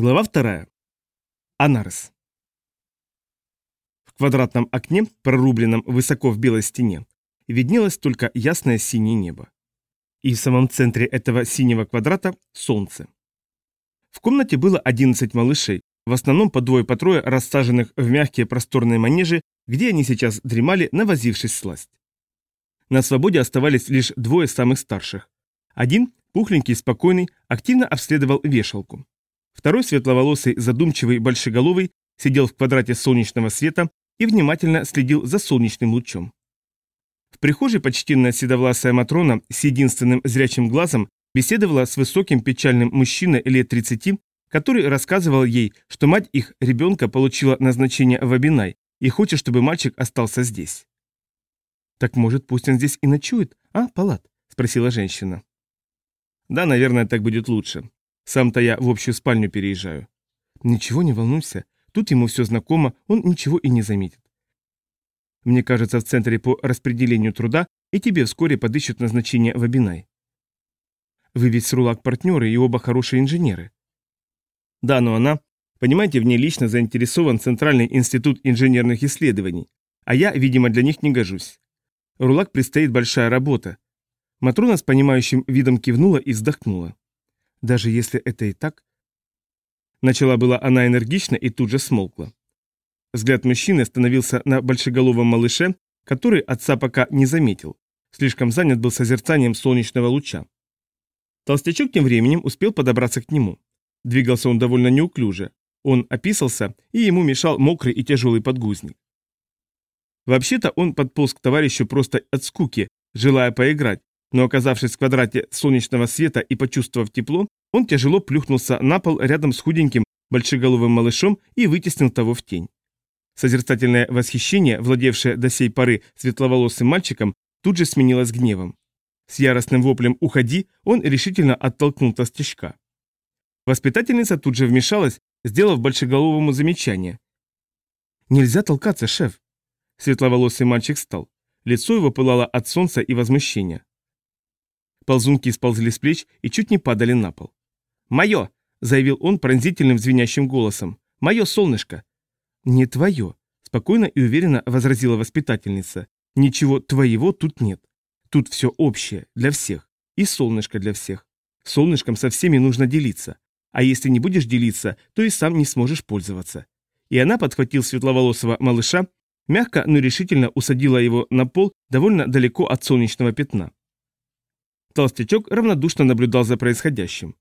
Глава вторая. Анарес. В квадратном окне, прорубленном высоко в белой стене, виднелось только ясное синее небо. И в самом центре этого синего квадрата – солнце. В комнате было 11 малышей, в основном по двое по трое рассаженных в мягкие просторные манежи, где они сейчас дремали, навозившись сласть. На свободе оставались лишь двое самых старших. Один, пухленький и спокойный, активно обследовал вешалку. Второй светловолосый, задумчивый, большеголовый сидел в квадрате солнечного света и внимательно следил за солнечным лучом. В прихожей почтенная седовласая Матрона с единственным зрячим глазом беседовала с высоким печальным мужчиной лет 30, который рассказывал ей, что мать их ребенка получила назначение в Абинай и хочет, чтобы мальчик остался здесь. «Так, может, пусть он здесь и ночует, а, Палат?» – спросила женщина. «Да, наверное, так будет лучше. Сам-то я в общую спальню переезжаю. Ничего не волнуйся. Тут ему все знакомо, он ничего и не заметит. Мне кажется, в центре по распределению труда и тебе вскоре подыщут назначение в Абинай. Вы ведь с Рулак партнеры и оба хорошие инженеры. Да, но она, понимаете, в ней лично заинтересован Центральный институт инженерных исследований, а я, видимо, для них не гожусь. Рулак предстоит большая работа. Матрона с понимающим видом кивнула и вздохнула. Даже если это и так... Начала была она энергично и тут же смолкла. Взгляд мужчины остановился на большеголовом малыше, который отца пока не заметил. Слишком занят был созерцанием солнечного луча. Толстячок тем временем успел подобраться к нему. Двигался он довольно неуклюже. Он описался, и ему мешал мокрый и тяжелый подгузник. Вообще-то он подполз к товарищу просто от скуки, желая поиграть, но оказавшись в квадрате солнечного света и почувствовав тепло, он тяжело плюхнулся на пол рядом с худеньким большеголовым малышом и вытеснил того в тень. Созерцательное восхищение, владевшее до сей поры светловолосым мальчиком, тут же сменилось гневом. С яростным воплем «Уходи!» он решительно оттолкнул толстячка. Воспитательница тут же вмешалась, сделав большеголовому замечание. «Нельзя толкаться, шеф!» Светловолосый мальчик встал. Лицо его пылало от солнца и возмущения. Ползунки сползли с плеч и чуть не падали на пол. «Мое!» — заявил он пронзительным звенящим голосом. «Мое солнышко!» «Не твое!» — спокойно и уверенно возразила воспитательница. «Ничего твоего тут нет. Тут все общее, для всех. И солнышко для всех. Солнышком со всеми нужно делиться. А если не будешь делиться, то и сам не сможешь пользоваться». И она, подхватил светловолосого малыша, мягко, но решительно усадила его на пол довольно далеко от солнечного пятна. Толстячок равнодушно наблюдал за происходящим.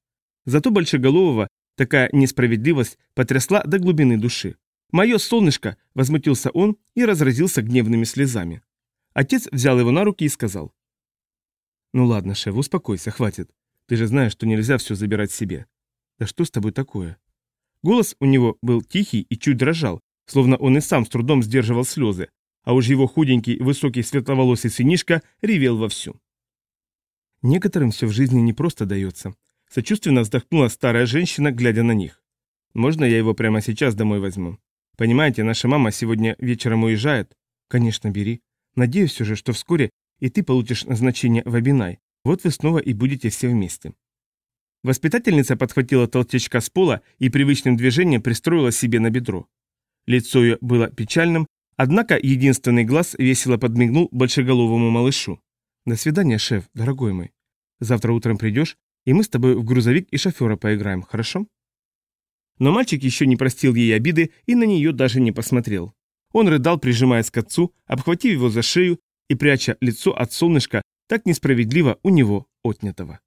Зато Большеголового такая несправедливость потрясла до глубины души. «Мое солнышко!» – возмутился он и разразился гневными слезами. Отец взял его на руки и сказал. «Ну ладно, шеф, успокойся, хватит. Ты же знаешь, что нельзя все забирать себе. Да что с тобой такое?» Голос у него был тихий и чуть дрожал, словно он и сам с трудом сдерживал слезы, а уж его худенький, высокий, светловолосый сынишка ревел вовсю. Некоторым все в жизни не просто дается. Сочувственно вздохнула старая женщина, глядя на них. Можно я его прямо сейчас домой возьму? Понимаете, наша мама сегодня вечером уезжает. Конечно, бери. Надеюсь уже, что вскоре и ты получишь назначение в Абинай. Вот вы снова и будете все вместе. Воспитательница подхватила толстячка с пола и привычным движением пристроила себе на бедро. Лицо ее было печальным, однако единственный глаз весело подмигнул большеголовому малышу. «До свидания, шеф, дорогой мой. Завтра утром придешь, и мы с тобой в грузовик и шофера поиграем, хорошо?» Но мальчик еще не простил ей обиды и на нее даже не посмотрел. Он рыдал, прижимаясь к отцу, обхватив его за шею и пряча лицо от солнышка, так несправедливо у него отнятого.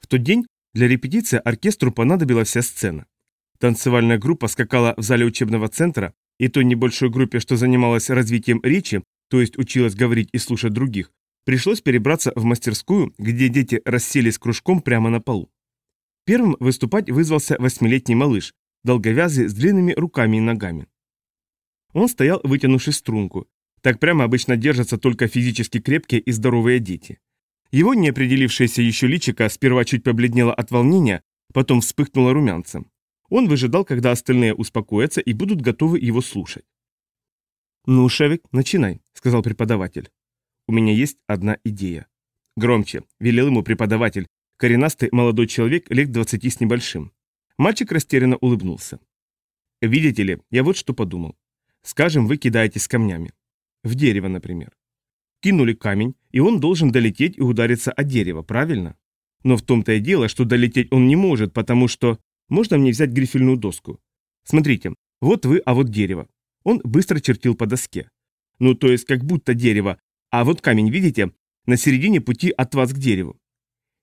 В тот день для репетиции оркестру понадобилась вся сцена. Танцевальная группа скакала в зале учебного центра, и той небольшой группе, что занималась развитием речи, то есть училась говорить и слушать других, пришлось перебраться в мастерскую, где дети расселись кружком прямо на полу. Первым выступать вызвался восьмилетний малыш, долговязый, с длинными руками и ногами. Он стоял, вытянувшись струнку. Так прямо обычно держатся только физически крепкие и здоровые дети. Его неопределившееся еще личико сперва чуть побледнело от волнения, потом вспыхнуло румянцем. Он выжидал, когда остальные успокоятся и будут готовы его слушать. «Ну, Шевик, начинай», — сказал преподаватель. «У меня есть одна идея». «Громче», — велел ему преподаватель, коренастый молодой человек лет двадцати с небольшим. Мальчик растерянно улыбнулся. «Видите ли, я вот что подумал. Скажем, вы кидаетесь камнями. В дерево, например. Кинули камень, и он должен долететь и удариться о дерево, правильно? Но в том-то и дело, что долететь он не может, потому что... Можно мне взять грифельную доску? Смотрите, вот вы, а вот дерево. Он быстро чертил по доске. Ну, то есть как будто дерево. А вот камень, видите? На середине пути от вас к дереву.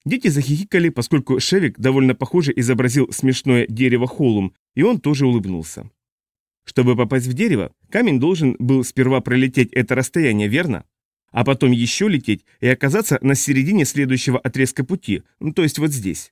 Дети захихикали, поскольку Шевик довольно похоже изобразил смешное дерево холум, и он тоже улыбнулся. Чтобы попасть в дерево, камень должен был сперва пролететь это расстояние, верно? А потом еще лететь и оказаться на середине следующего отрезка пути, ну, то есть вот здесь.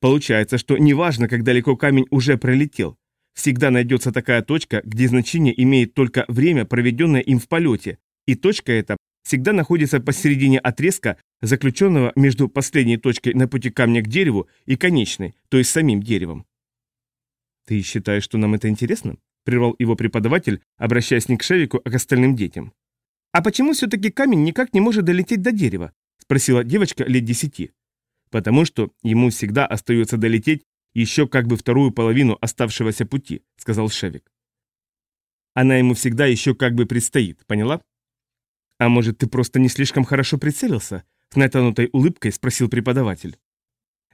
Получается, что неважно, как далеко камень уже пролетел, всегда найдется такая точка, где значение имеет только время, проведенное им в полете, и точка эта всегда находится посередине отрезка, заключенного между последней точкой на пути камня к дереву и конечной, то есть самим деревом. «Ты считаешь, что нам это интересно?» – прервал его преподаватель, обращаясь не к Шевику, а к остальным детям. «А почему все-таки камень никак не может долететь до дерева?» – спросила девочка лет десяти. «Потому что ему всегда остается долететь еще как бы вторую половину оставшегося пути», – сказал Шевик. «Она ему всегда еще как бы предстоит, поняла?» «А может, ты просто не слишком хорошо прицелился?» С натянутой улыбкой спросил преподаватель.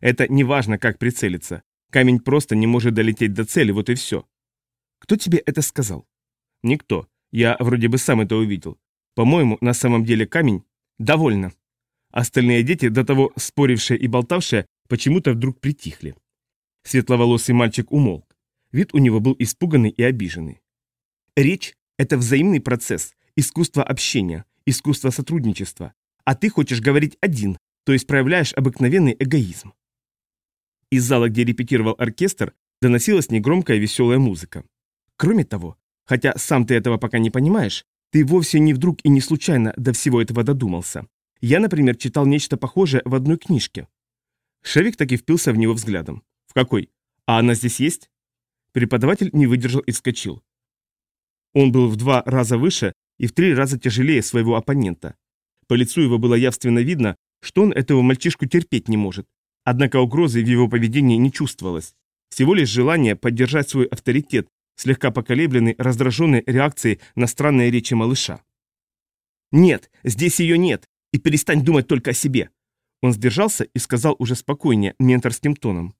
«Это не важно, как прицелиться. Камень просто не может долететь до цели, вот и все». «Кто тебе это сказал?» «Никто. Я вроде бы сам это увидел. По-моему, на самом деле камень...» «Довольно». Остальные дети, до того спорившие и болтавшие, почему-то вдруг притихли. Светловолосый мальчик умолк. Вид у него был испуганный и обиженный. Речь – это взаимный процесс, искусство общения, искусство сотрудничества, а ты хочешь говорить один, то есть проявляешь обыкновенный эгоизм. Из зала, где репетировал оркестр, доносилась негромкая веселая музыка. Кроме того, хотя сам ты этого пока не понимаешь, ты вовсе не вдруг и не случайно до всего этого додумался. Я, например, читал нечто похожее в одной книжке. Шевик таки впился в него взглядом. В какой? А она здесь есть? Преподаватель не выдержал и вскочил. Он был в два раза выше и в три раза тяжелее своего оппонента. По лицу его было явственно видно, что он этого мальчишку терпеть не может. Однако угрозы в его поведении не чувствовалось. Всего лишь желание поддержать свой авторитет, слегка поколебленный раздраженной реакцией на странные речи малыша. «Нет, здесь ее нет, и перестань думать только о себе!» Он сдержался и сказал уже спокойнее, менторским тоном.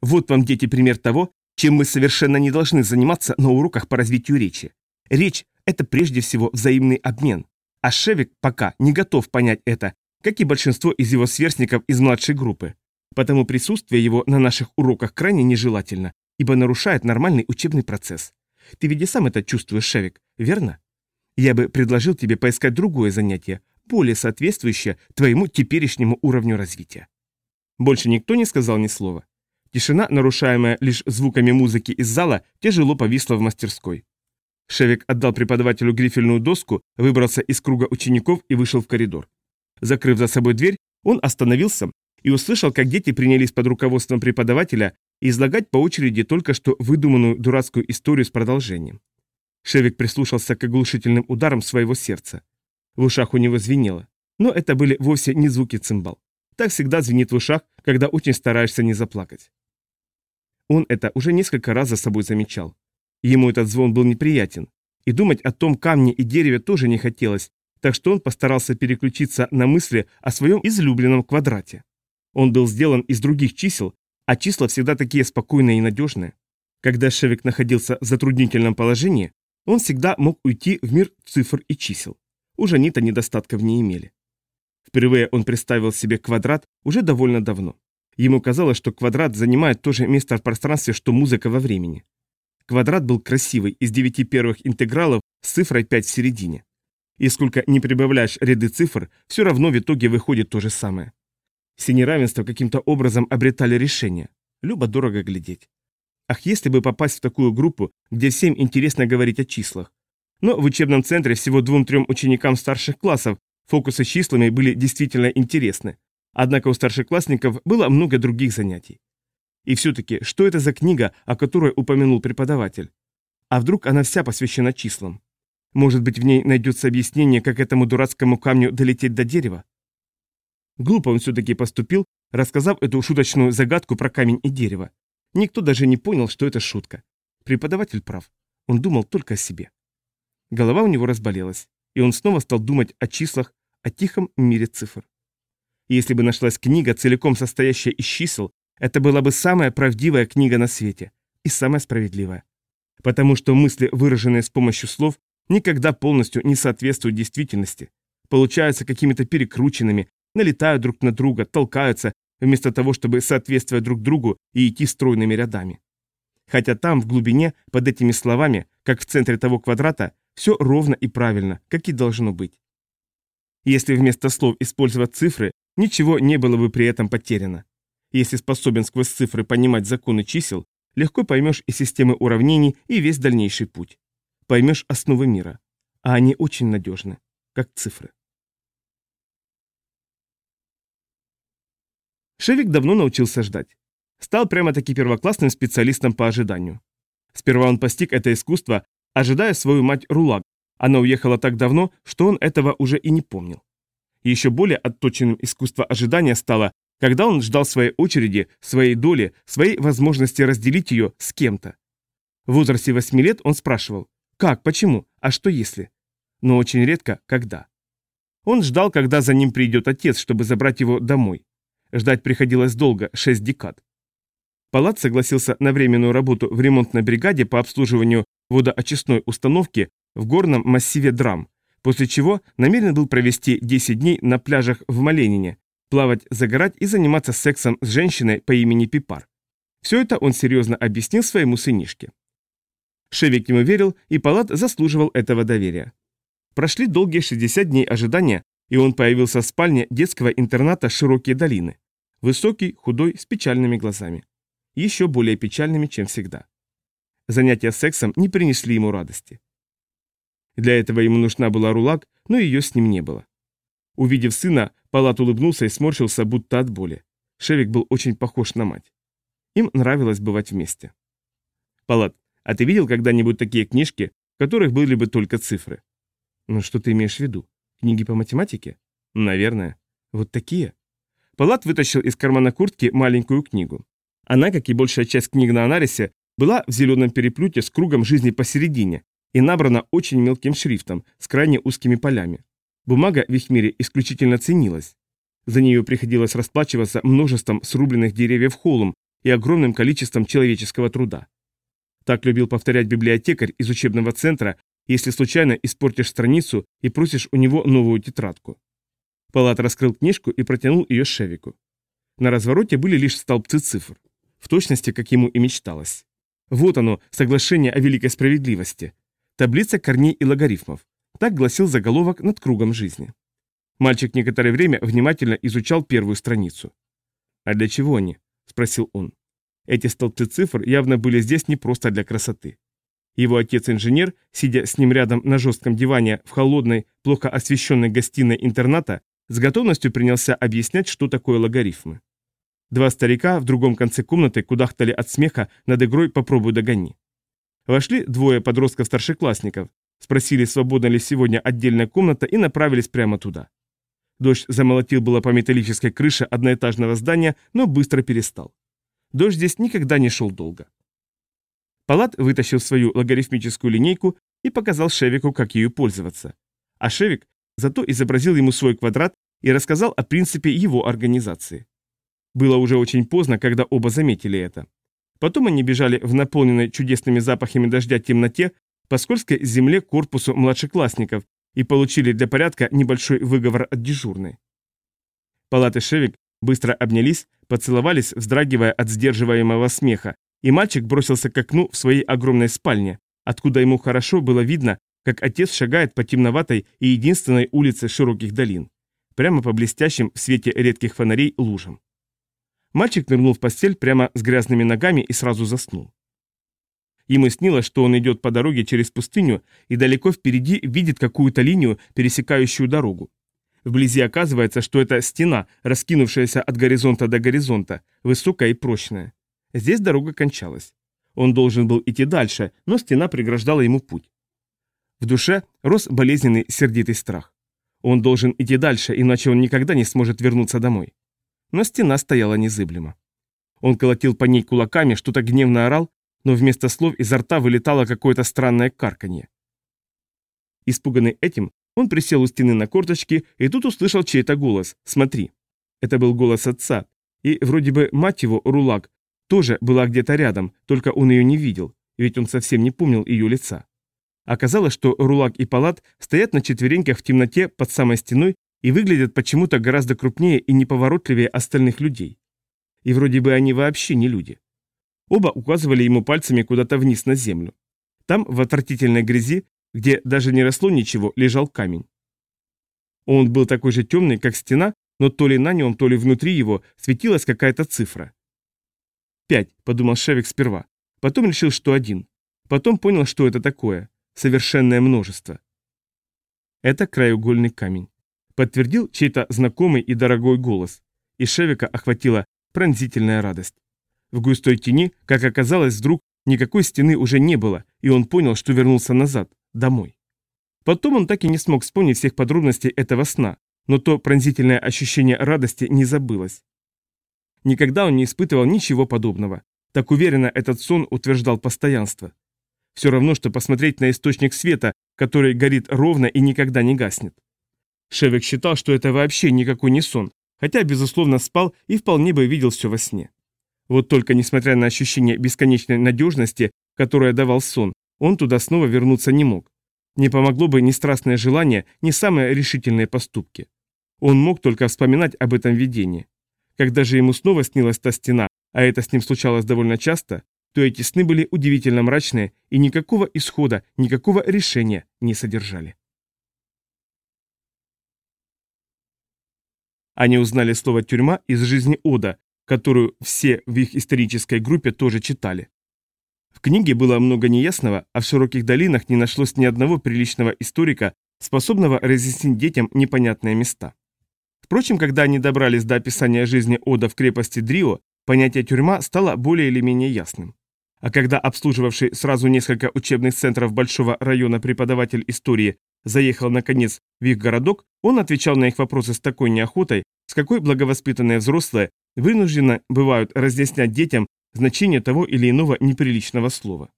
«Вот вам, дети, пример того, чем мы совершенно не должны заниматься на уроках по развитию речи. Речь это прежде всего взаимный обмен. А Шевик пока не готов понять это, как и большинство из его сверстников из младшей группы. Потому присутствие его на наших уроках крайне нежелательно, ибо нарушает нормальный учебный процесс. Ты ведь и сам это чувствуешь, Шевик, верно? Я бы предложил тебе поискать другое занятие, более соответствующее твоему теперешнему уровню развития. Больше никто не сказал ни слова. Тишина, нарушаемая лишь звуками музыки из зала, тяжело повисла в мастерской. Шевик отдал преподавателю грифельную доску, выбрался из круга учеников и вышел в коридор. Закрыв за собой дверь, он остановился и услышал, как дети принялись под руководством преподавателя излагать по очереди только что выдуманную дурацкую историю с продолжением. Шевик прислушался к оглушительным ударам своего сердца. В ушах у него звенело, но это были вовсе не звуки цимбал. Так всегда звенит в ушах, когда очень стараешься не заплакать. Он это уже несколько раз за собой замечал. Ему этот звон был неприятен, и думать о том камне и дереве тоже не хотелось, так что он постарался переключиться на мысли о своем излюбленном квадрате. Он был сделан из других чисел, а числа всегда такие спокойные и надежные. Когда Шевик находился в затруднительном положении, он всегда мог уйти в мир цифр и чисел. Уже они-то недостатков не имели. Впервые он представил себе квадрат уже довольно давно. Ему казалось, что квадрат занимает то же место в пространстве, что музыка во времени. Квадрат был красивый, из девяти первых интегралов с цифрой 5 в середине. И сколько не прибавляешь ряды цифр, все равно в итоге выходит то же самое. Все неравенства каким-то образом обретали решение. Любо-дорого глядеть. Ах, если бы попасть в такую группу, где всем интересно говорить о числах. Но в учебном центре всего двум-трем ученикам старших классов фокусы с числами были действительно интересны. Однако у старшеклассников было много других занятий. И все-таки, что это за книга, о которой упомянул преподаватель? А вдруг она вся посвящена числам? Может быть, в ней найдется объяснение, как этому дурацкому камню долететь до дерева? Глупо он все-таки поступил, рассказав эту шуточную загадку про камень и дерево. Никто даже не понял, что это шутка. Преподаватель прав. Он думал только о себе. Голова у него разболелась, и он снова стал думать о числах, о тихом мире цифр. Если бы нашлась книга, целиком состоящая из чисел, это была бы самая правдивая книга на свете и самая справедливая. Потому что мысли, выраженные с помощью слов, никогда полностью не соответствуют действительности, получаются какими-то перекрученными, налетают друг на друга, толкаются, вместо того, чтобы соответствовать друг другу и идти стройными рядами. Хотя там, в глубине, под этими словами, как в центре того квадрата, все ровно и правильно, как и должно быть. Если вместо слов использовать цифры, ничего не было бы при этом потеряно. Если способен сквозь цифры понимать законы чисел, легко поймешь и системы уравнений, и весь дальнейший путь. Поймешь основы мира. А они очень надежны, как цифры. Шевик давно научился ждать. Стал прямо-таки первоклассным специалистом по ожиданию. Сперва он постиг это искусство, ожидая свою мать Рулак. Она уехала так давно, что он этого уже и не помнил. Еще более отточенным искусство ожидания стало, когда он ждал своей очереди, своей доли, своей возможности разделить ее с кем-то. В возрасте 8 лет он спрашивал «Как? Почему? А что если?» Но очень редко «Когда?». Он ждал, когда за ним придет отец, чтобы забрать его домой. Ждать приходилось долго, 6 декад. Палат согласился на временную работу в ремонтной бригаде по обслуживанию водоочистной установки в горном массиве Драм, после чего намерен был провести 10 дней на пляжах в Маленине, плавать, загорать и заниматься сексом с женщиной по имени Пипар. Все это он серьезно объяснил своему сынишке. Шевик ему верил, и Палат заслуживал этого доверия. Прошли долгие 60 дней ожидания, и он появился в спальне детского интерната «Широкие долины». Высокий, худой, с печальными глазами. Еще более печальными, чем всегда. Занятия сексом не принесли ему радости. Для этого ему нужна была рулак, но ее с ним не было. Увидев сына, Палат улыбнулся и сморщился, будто от боли. Шевик был очень похож на мать. Им нравилось бывать вместе. Палат, а ты видел когда-нибудь такие книжки, в которых были бы только цифры? Ну что ты имеешь в виду? Книги по математике? Наверное. Вот такие. Палат вытащил из кармана куртки маленькую книгу. Она, как и большая часть книг на анализе, была в зеленом переплюте с кругом жизни посередине и набрана очень мелким шрифтом, с крайне узкими полями. Бумага в их мире исключительно ценилась. За нее приходилось расплачиваться множеством срубленных деревьев холм и огромным количеством человеческого труда. Так любил повторять библиотекарь из учебного центра, если случайно испортишь страницу и просишь у него новую тетрадку. Палат раскрыл книжку и протянул ее Шевику. На развороте были лишь столбцы цифр, в точности, как ему и мечталось. Вот оно, соглашение о великой справедливости. Таблица корней и логарифмов. Так гласил заголовок над кругом жизни. Мальчик некоторое время внимательно изучал первую страницу. «А для чего они?» – спросил он. Эти столбцы цифр явно были здесь не просто для красоты. Его отец-инженер, сидя с ним рядом на жестком диване в холодной, плохо освещенной гостиной интерната, с готовностью принялся объяснять, что такое логарифмы. Два старика в другом конце комнаты кудахтали от смеха над игрой «Попробуй догони». Вошли двое подростков-старшеклассников, спросили, свободна ли сегодня отдельная комната и направились прямо туда. Дождь замолотил было по металлической крыше одноэтажного здания, но быстро перестал. Дождь здесь никогда не шел долго. Палат вытащил свою логарифмическую линейку и показал Шевику, как ею пользоваться. А Шевик зато изобразил ему свой квадрат и рассказал о принципе его организации. Было уже очень поздно, когда оба заметили это. Потом они бежали в наполненной чудесными запахами дождя темноте по скользкой земле корпусу младшеклассников и получили для порядка небольшой выговор от дежурной. Палат и Шевик быстро обнялись, поцеловались, вздрагивая от сдерживаемого смеха, и мальчик бросился к окну в своей огромной спальне, откуда ему хорошо было видно, как отец шагает по темноватой и единственной улице широких долин, прямо по блестящим в свете редких фонарей лужам. Мальчик нырнул в постель прямо с грязными ногами и сразу заснул. Ему снилось, что он идет по дороге через пустыню и далеко впереди видит какую-то линию, пересекающую дорогу. Вблизи оказывается, что это стена, раскинувшаяся от горизонта до горизонта, высокая и прочная. Здесь дорога кончалась. Он должен был идти дальше, но стена преграждала ему путь. В душе рос болезненный сердитый страх. Он должен идти дальше, иначе он никогда не сможет вернуться домой. Но стена стояла незыблемо. Он колотил по ней кулаками, что-то гневно орал, но вместо слов изо рта вылетало какое-то странное карканье. Испуганный этим, он присел у стены на корточки и тут услышал чей-то голос «Смотри». Это был голос отца, и вроде бы мать его, Рулак, тоже была где-то рядом, только он ее не видел, ведь он совсем не помнил ее лица. Оказалось, что Рулак и Палат стоят на четвереньках в темноте под самой стеной и выглядят почему-то гораздо крупнее и неповоротливее остальных людей. И вроде бы они вообще не люди. Оба указывали ему пальцами куда-то вниз на землю. Там, в отвратительной грязи, где даже не росло ничего, лежал камень. Он был такой же темный, как стена, но то ли на нем, то ли внутри его светилась какая-то цифра. «Пять», — подумал Шевик сперва. Потом решил, что один. Потом понял, что это такое. Совершенное множество. Это краеугольный камень. Подтвердил чей-то знакомый и дорогой голос. И Шевика охватила пронзительная радость. В густой тени, как оказалось, вдруг никакой стены уже не было, и он понял, что вернулся назад, домой. Потом он так и не смог вспомнить всех подробностей этого сна, но то пронзительное ощущение радости не забылось. Никогда он не испытывал ничего подобного. Так уверенно этот сон утверждал постоянство. Все равно, что посмотреть на источник света, который горит ровно и никогда не гаснет. Шевик считал, что это вообще никакой не сон, хотя, безусловно, спал и вполне бы видел все во сне. Вот только, несмотря на ощущение бесконечной надежности, которое давал сон, он туда снова вернуться не мог. Не помогло бы ни страстное желание, ни самые решительные поступки. Он мог только вспоминать об этом видении. Когда же ему снова снилась та стена, а это с ним случалось довольно часто, то эти сны были удивительно мрачные и никакого исхода, никакого решения не содержали. Они узнали слово «тюрьма» из жизни Ода, которую все в их исторической группе тоже читали. В книге было много неясного, а в широких долинах не нашлось ни одного приличного историка, способного разъяснить детям непонятные места. Впрочем, когда они добрались до описания жизни Ода в крепости Дрио, понятие тюрьма стало более или менее ясным. А когда обслуживавший сразу несколько учебных центров большого района преподаватель истории заехал наконец в их городок, он отвечал на их вопросы с такой неохотой, с какой благовоспитанные взрослые вынуждены бывают разъяснять детям значение того или иного неприличного слова.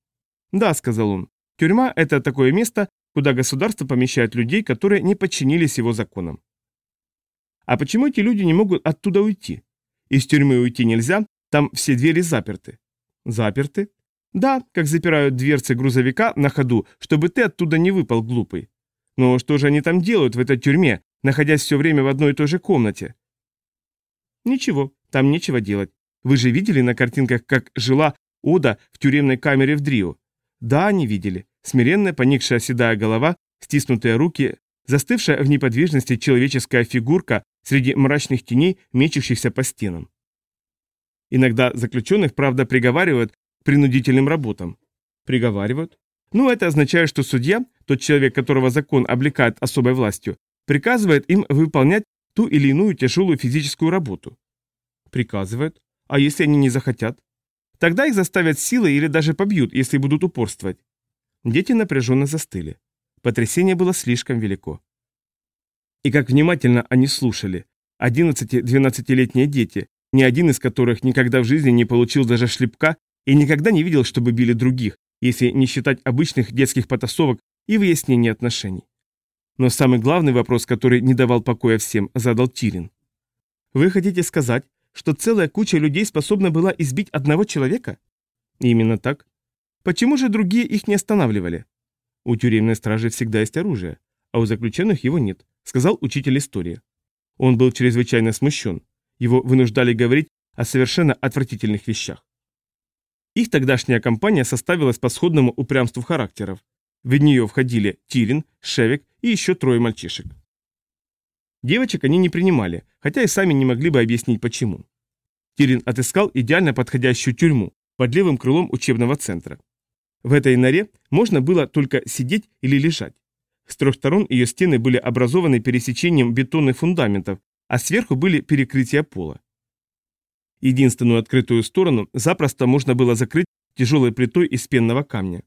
«Да», — сказал он, — «тюрьма — это такое место, куда государство помещает людей, которые не подчинились его законам». «А почему эти люди не могут оттуда уйти? Из тюрьмы уйти нельзя, там все двери заперты». «Заперты?» «Да, как запирают дверцы грузовика на ходу, чтобы ты оттуда не выпал, глупый. Но что же они там делают в этой тюрьме, находясь все время в одной и той же комнате?» «Ничего, там нечего делать. Вы же видели на картинках, как жила Ода в тюремной камере в Дрио? Да, они видели. Смиренная, поникшая седая голова, стиснутые руки, застывшая в неподвижности человеческая фигурка среди мрачных теней, мечущихся по стенам. Иногда заключенных, правда, приговаривают к принудительным работам. Приговаривают? Ну, это означает, что судья, тот человек, которого закон облекает особой властью, приказывает им выполнять ту или иную тяжелую физическую работу. Приказывает. А если они не захотят? Тогда их заставят силой или даже побьют, если будут упорствовать. Дети напряженно застыли. Потрясение было слишком велико. И как внимательно они слушали. 11-12-летние дети, ни один из которых никогда в жизни не получил даже шлепка и никогда не видел, чтобы били других, если не считать обычных детских потасовок и выяснения отношений. Но самый главный вопрос, который не давал покоя всем, задал Тирин. «Вы хотите сказать, что целая куча людей способна была избить одного человека? Именно так. Почему же другие их не останавливали? У тюремной стражи всегда есть оружие, а у заключенных его нет, сказал учитель истории. Он был чрезвычайно смущен. Его вынуждали говорить о совершенно отвратительных вещах. Их тогдашняя компания составилась по сходному упрямству характеров. В нее входили Тирин, Шевик и еще трое мальчишек. Девочек они не принимали, хотя и сами не могли бы объяснить почему. Тирин отыскал идеально подходящую тюрьму под левым крылом учебного центра. В этой норе можно было только сидеть или лежать. С трех сторон ее стены были образованы пересечением бетонных фундаментов, а сверху были перекрытия пола. Единственную открытую сторону запросто можно было закрыть тяжелой плитой из пенного камня.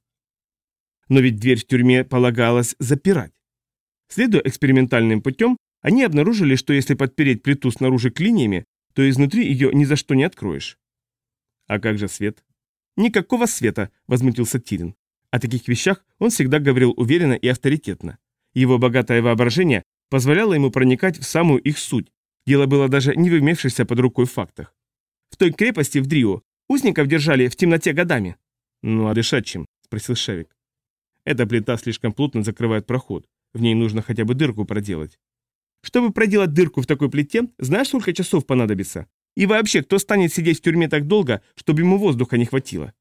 Но ведь дверь в тюрьме полагалось запирать. Следуя экспериментальным путем, они обнаружили, что если подпереть плиту снаружи клиньями, то изнутри ее ни за что не откроешь. А как же свет? Никакого света, возмутился Тирин. О таких вещах он всегда говорил уверенно и авторитетно. Его богатое воображение позволяло ему проникать в самую их суть. Дело было даже не в имевшихся под рукой фактах. В той крепости в Дрио узников держали в темноте годами. Ну а дышать чем? спросил Шевик. Эта плита слишком плотно закрывает проход. В ней нужно хотя бы дырку проделать. Чтобы проделать дырку в такой плите, знаешь, сколько часов понадобится? И вообще, кто станет сидеть в тюрьме так долго, чтобы ему воздуха не хватило?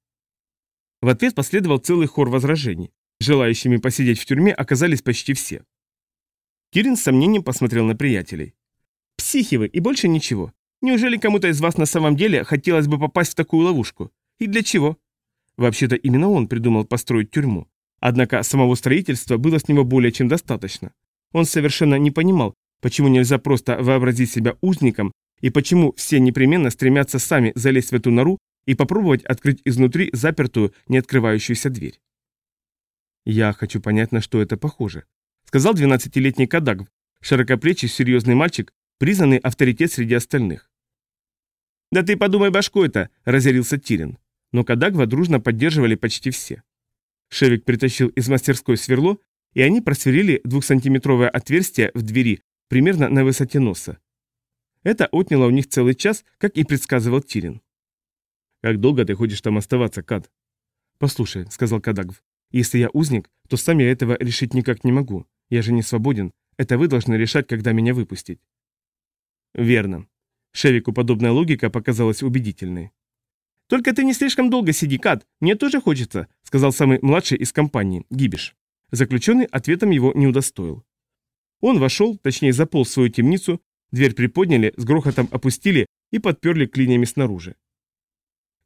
В ответ последовал целый хор возражений. Желающими посидеть в тюрьме оказались почти все. Кирин с сомнением посмотрел на приятелей. «Психи вы, и больше ничего. Неужели кому-то из вас на самом деле хотелось бы попасть в такую ловушку? И для чего?» Вообще-то именно он придумал построить тюрьму. Однако самого строительства было с него более чем достаточно. Он совершенно не понимал, почему нельзя просто вообразить себя узником и почему все непременно стремятся сами залезть в эту нору и попробовать открыть изнутри запертую, не открывающуюся дверь. «Я хочу понять, на что это похоже», — сказал 12-летний Кадагв, широкоплечий серьезный мальчик, признанный авторитет среди остальных. «Да ты подумай башку это!» — разъярился Тирин. Но Кадагва дружно поддерживали почти все. Шевик притащил из мастерской сверло, и они просверлили двухсантиметровое отверстие в двери примерно на высоте носа. Это отняло у них целый час, как и предсказывал Тирин. «Как долго ты хочешь там оставаться, Кад?» «Послушай», — сказал Кадагв, — «если я узник, то сам я этого решить никак не могу. Я же не свободен. Это вы должны решать, когда меня выпустить». «Верно». Шевику подобная логика показалась убедительной. «Только ты не слишком долго сиди, Кад. Мне тоже хочется», — сказал самый младший из компании, Гибиш. Заключенный ответом его не удостоил. Он вошел, точнее заполз в свою темницу, дверь приподняли, с грохотом опустили и подперли клиньями снаружи.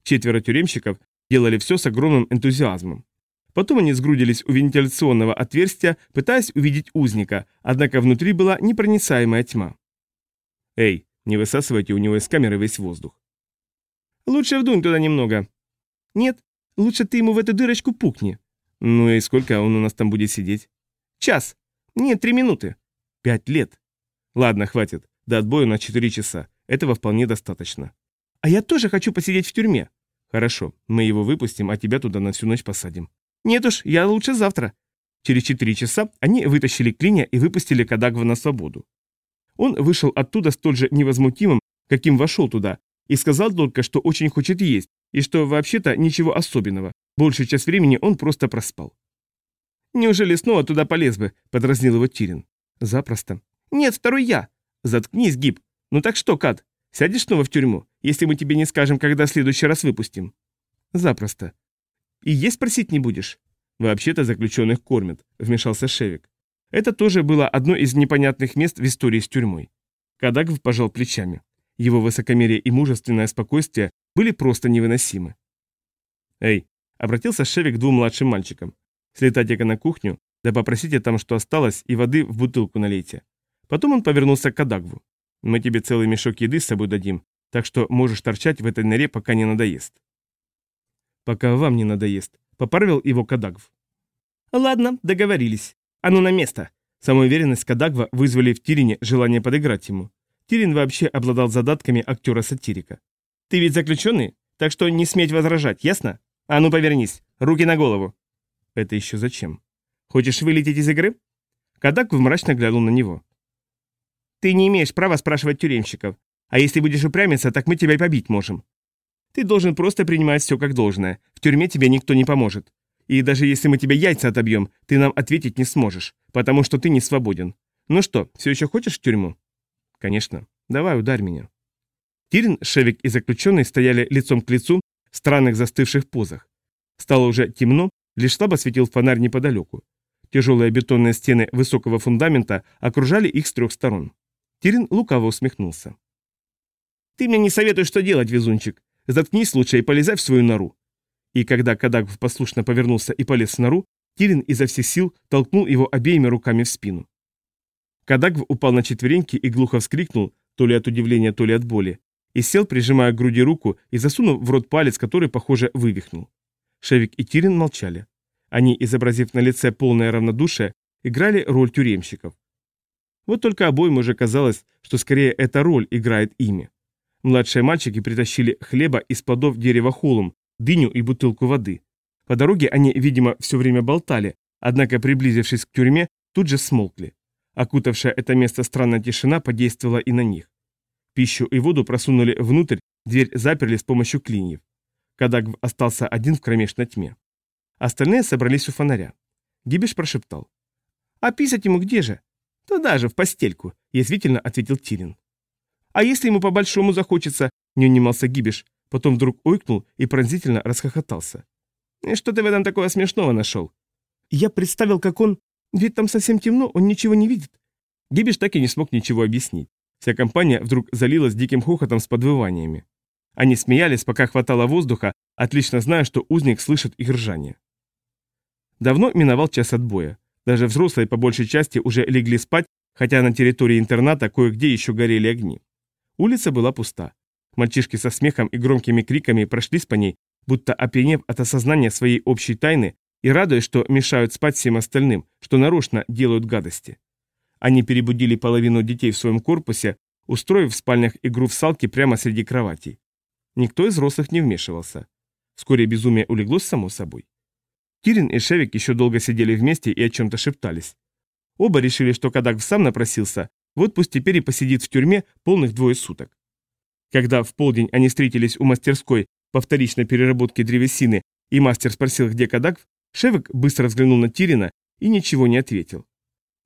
Четверо тюремщиков делали все с огромным энтузиазмом. Потом они сгрудились у вентиляционного отверстия, пытаясь увидеть узника, однако внутри была непроницаемая тьма. «Эй, не высасывайте у него из камеры весь воздух». «Лучше вдунь туда немного». «Нет, лучше ты ему в эту дырочку пукни». «Ну и сколько он у нас там будет сидеть?» «Час. Нет, три минуты». «Пять лет». «Ладно, хватит. До отбоя на четыре часа. Этого вполне достаточно». «А я тоже хочу посидеть в тюрьме». «Хорошо, мы его выпустим, а тебя туда на всю ночь посадим». «Нет уж, я лучше завтра». Через четыре часа они вытащили клиня и выпустили Кадагва на свободу. Он вышел оттуда столь же невозмутимым, каким вошел туда, и сказал только, что очень хочет есть, и что вообще-то ничего особенного. Большую часть времени он просто проспал. «Неужели снова туда полез бы?» – подразнил его Тирин. «Запросто». «Нет, второй я». «Заткнись, Гиб. Ну так что, Кад, сядешь снова в тюрьму, если мы тебе не скажем, когда в следующий раз выпустим?» «Запросто». «И есть просить не будешь?» «Вообще-то заключенных кормят», – вмешался Шевик. Это тоже было одно из непонятных мест в истории с тюрьмой. Кадагв пожал плечами. Его высокомерие и мужественное спокойствие были просто невыносимы. «Эй!» — обратился Шевик к двум младшим мальчикам. «Слетайте-ка на кухню, да попросите там, что осталось, и воды в бутылку налейте». Потом он повернулся к Кадагву. «Мы тебе целый мешок еды с собой дадим, так что можешь торчать в этой норе, пока не надоест». «Пока вам не надоест», — поправил его Кадагв. «Ладно, договорились. А ну на место!» Самоуверенность Кадагва вызвали в Тирине желание подыграть ему. Тирин вообще обладал задатками актера-сатирика. «Ты ведь заключенный, так что не сметь возражать, ясно? А ну повернись, руки на голову!» «Это еще зачем? Хочешь вылететь из игры?» Кадаков мрачно глянул на него. «Ты не имеешь права спрашивать тюремщиков, а если будешь упрямиться, так мы тебя побить можем. Ты должен просто принимать все как должное, в тюрьме тебе никто не поможет. И даже если мы тебе яйца отобьем, ты нам ответить не сможешь, потому что ты не свободен. Ну что, все еще хочешь в тюрьму?» «Конечно. Давай, ударь меня». Тирин, Шевик и заключенный стояли лицом к лицу в странных застывших позах. Стало уже темно, лишь слабо светил фонарь неподалеку. Тяжелые бетонные стены высокого фундамента окружали их с трех сторон. Тирин лукаво усмехнулся. «Ты мне не советуешь, что делать, везунчик. Заткнись лучше и полезай в свою нору». И когда Кадагов послушно повернулся и полез в нору, Тирин изо всех сил толкнул его обеими руками в спину. Кадагв упал на четвереньки и глухо вскрикнул, то ли от удивления, то ли от боли, и сел, прижимая к груди руку и засунув в рот палец, который, похоже, вывихнул. Шевик и Тирин молчали. Они, изобразив на лице полное равнодушие, играли роль тюремщиков. Вот только обоим уже казалось, что скорее эта роль играет ими. Младшие мальчики притащили хлеба из плодов дерева холум, дыню и бутылку воды. По дороге они, видимо, все время болтали, однако, приблизившись к тюрьме, тут же смолкли. Окутавшая это место странная тишина подействовала и на них. Пищу и воду просунули внутрь, дверь заперли с помощью клиньев. Кадагв остался один в кромешной тьме. Остальные собрались у фонаря. Гибиш прошептал. «А писать ему где же?» «Туда же, в постельку», — язвительно ответил Тирин. «А если ему по-большому захочется?» — не унимался Гибиш. Потом вдруг ойкнул и пронзительно расхохотался. «И что ты в этом такого смешного нашел?» «Я представил, как он... Ведь там совсем темно, он ничего не видит». Гибиш так и не смог ничего объяснить. Вся компания вдруг залилась диким хохотом с подвываниями. Они смеялись, пока хватало воздуха, отлично зная, что узник слышит их ржание. Давно миновал час отбоя. Даже взрослые по большей части уже легли спать, хотя на территории интерната кое-где еще горели огни. Улица была пуста. Мальчишки со смехом и громкими криками прошлись по ней, будто опьянев от осознания своей общей тайны и радуясь, что мешают спать всем остальным, что нарочно делают гадости. Они перебудили половину детей в своем корпусе, устроив в спальнях игру в салки прямо среди кроватей. Никто из взрослых не вмешивался. Вскоре безумие улеглось само собой. Кирин и Шевик еще долго сидели вместе и о чем-то шептались. Оба решили, что Кадак сам напросился, вот пусть теперь и посидит в тюрьме полных двое суток. Когда в полдень они встретились у мастерской по вторичной переработке древесины, и мастер спросил, где Кадак, Шевик быстро взглянул на Тирина и ничего не ответил.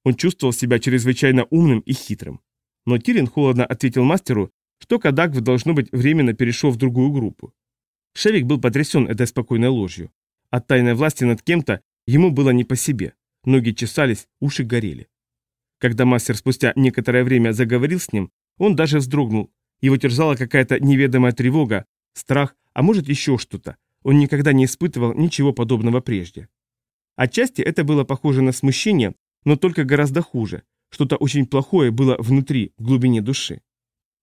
Он чувствовал себя чрезвычайно умным и хитрым. Но Тирин холодно ответил мастеру, что Кадак должно быть, временно перешел в другую группу. Шевик был потрясен этой спокойной ложью. От тайной власти над кем-то ему было не по себе. Ноги чесались, уши горели. Когда мастер спустя некоторое время заговорил с ним, он даже вздрогнул. Его терзала какая-то неведомая тревога, страх, а может еще что-то. Он никогда не испытывал ничего подобного прежде. Отчасти это было похоже на смущение, но только гораздо хуже. Что-то очень плохое было внутри, в глубине души.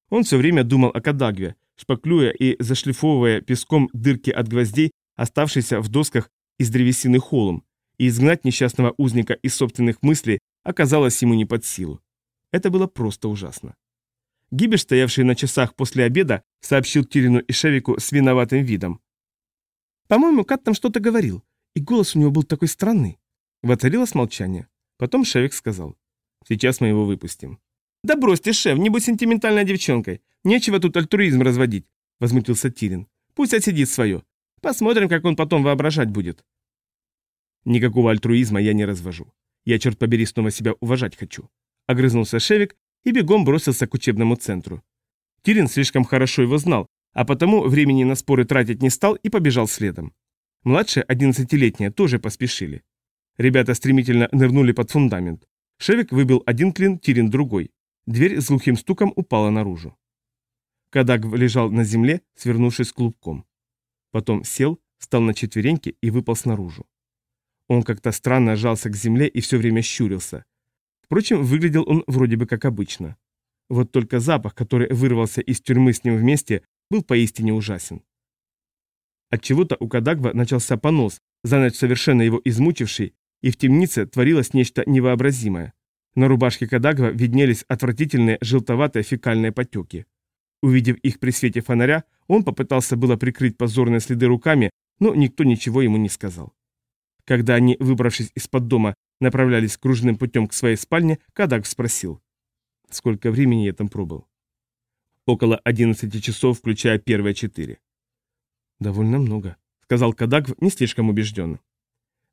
Он все время думал о Кадагве, шпаклюя и зашлифовывая песком дырки от гвоздей, оставшиеся в досках из древесины холм, и изгнать несчастного узника из собственных мыслей оказалось ему не под силу. Это было просто ужасно. Гибеш, стоявший на часах после обеда, сообщил Тирину и Шевику с виноватым видом. «По-моему, Кат там что-то говорил, и голос у него был такой странный». Воцарилось молчание. Потом Шевик сказал. «Сейчас мы его выпустим». «Да бросьте, шеф, не будь сентиментальной девчонкой. Нечего тут альтруизм разводить», — возмутился Тирин. «Пусть отсидит свое. Посмотрим, как он потом воображать будет». «Никакого альтруизма я не развожу. Я, черт побери, снова себя уважать хочу». Огрызнулся Шевик и бегом бросился к учебному центру. Тирин слишком хорошо его знал, а потому времени на споры тратить не стал и побежал следом. Младшие, одиннадцатилетние, тоже поспешили. Ребята стремительно нырнули под фундамент. Шевик выбил один клин, Тирин другой. Дверь с глухим стуком упала наружу. Кадаг лежал на земле, свернувшись клубком. Потом сел, встал на четвереньки и выпал снаружи. Он как-то странно сжался к земле и все время щурился. Впрочем, выглядел он вроде бы как обычно. Вот только запах, который вырвался из тюрьмы с ним вместе, был поистине ужасен. Отчего-то у Кадагва начался понос, за ночь совершенно его измучивший, и в темнице творилось нечто невообразимое. На рубашке Кадагва виднелись отвратительные желтоватые фекальные потеки. Увидев их при свете фонаря, он попытался было прикрыть позорные следы руками, но никто ничего ему не сказал. Когда они, выбравшись из-под дома, направлялись кружным путем к своей спальне, Кадагв спросил. «Сколько времени я там пробыл?» «Около 11 часов, включая первые четыре». «Довольно много», — сказал Кадагв не слишком убежденно.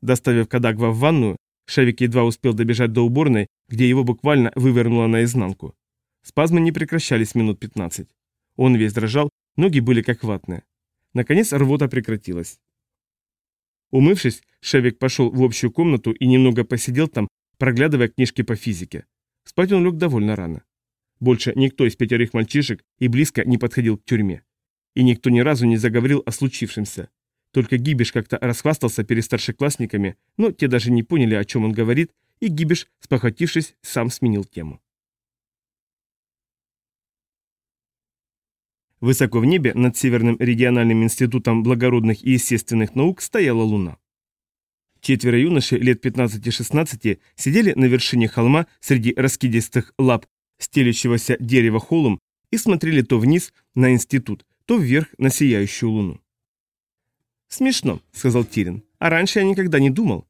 Доставив Кадагва в ванную, Шевик едва успел добежать до уборной, где его буквально вывернуло наизнанку. Спазмы не прекращались минут 15. Он весь дрожал, ноги были как ватные. Наконец рвота прекратилась. Умывшись, Шевик пошел в общую комнату и немного посидел там, проглядывая книжки по физике. Спать он лег довольно рано. Больше никто из пятерых мальчишек и близко не подходил к тюрьме. И никто ни разу не заговорил о случившемся. Только Гибиш как-то расхвастался перед старшеклассниками, но те даже не поняли, о чем он говорит, и Гибиш, спохватившись, сам сменил тему. Высоко в небе над Северным региональным институтом благородных и естественных наук стояла луна. Четверо юношей лет 15-16 сидели на вершине холма среди раскидистых лап стелющегося дерева холм и смотрели то вниз на институт, то вверх на сияющую луну. «Смешно», — сказал Тирин. «А раньше я никогда не думал».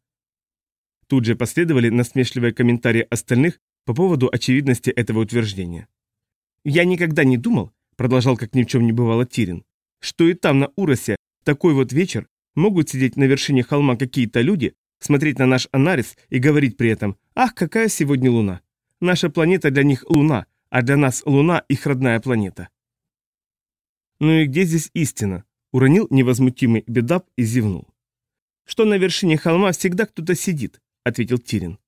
Тут же последовали насмешливые комментарии остальных по поводу очевидности этого утверждения. «Я никогда не думал», — продолжал как ни в чем не бывало Тирин, «что и там, на Уросе, такой вот вечер, могут сидеть на вершине холма какие-то люди, смотреть на наш Анарис и говорить при этом «Ах, какая сегодня луна!» Наша планета для них луна, а для нас луна – их родная планета. Ну и где здесь истина? Уронил невозмутимый Бедап и зевнул. Что на вершине холма всегда кто-то сидит, ответил Тирин.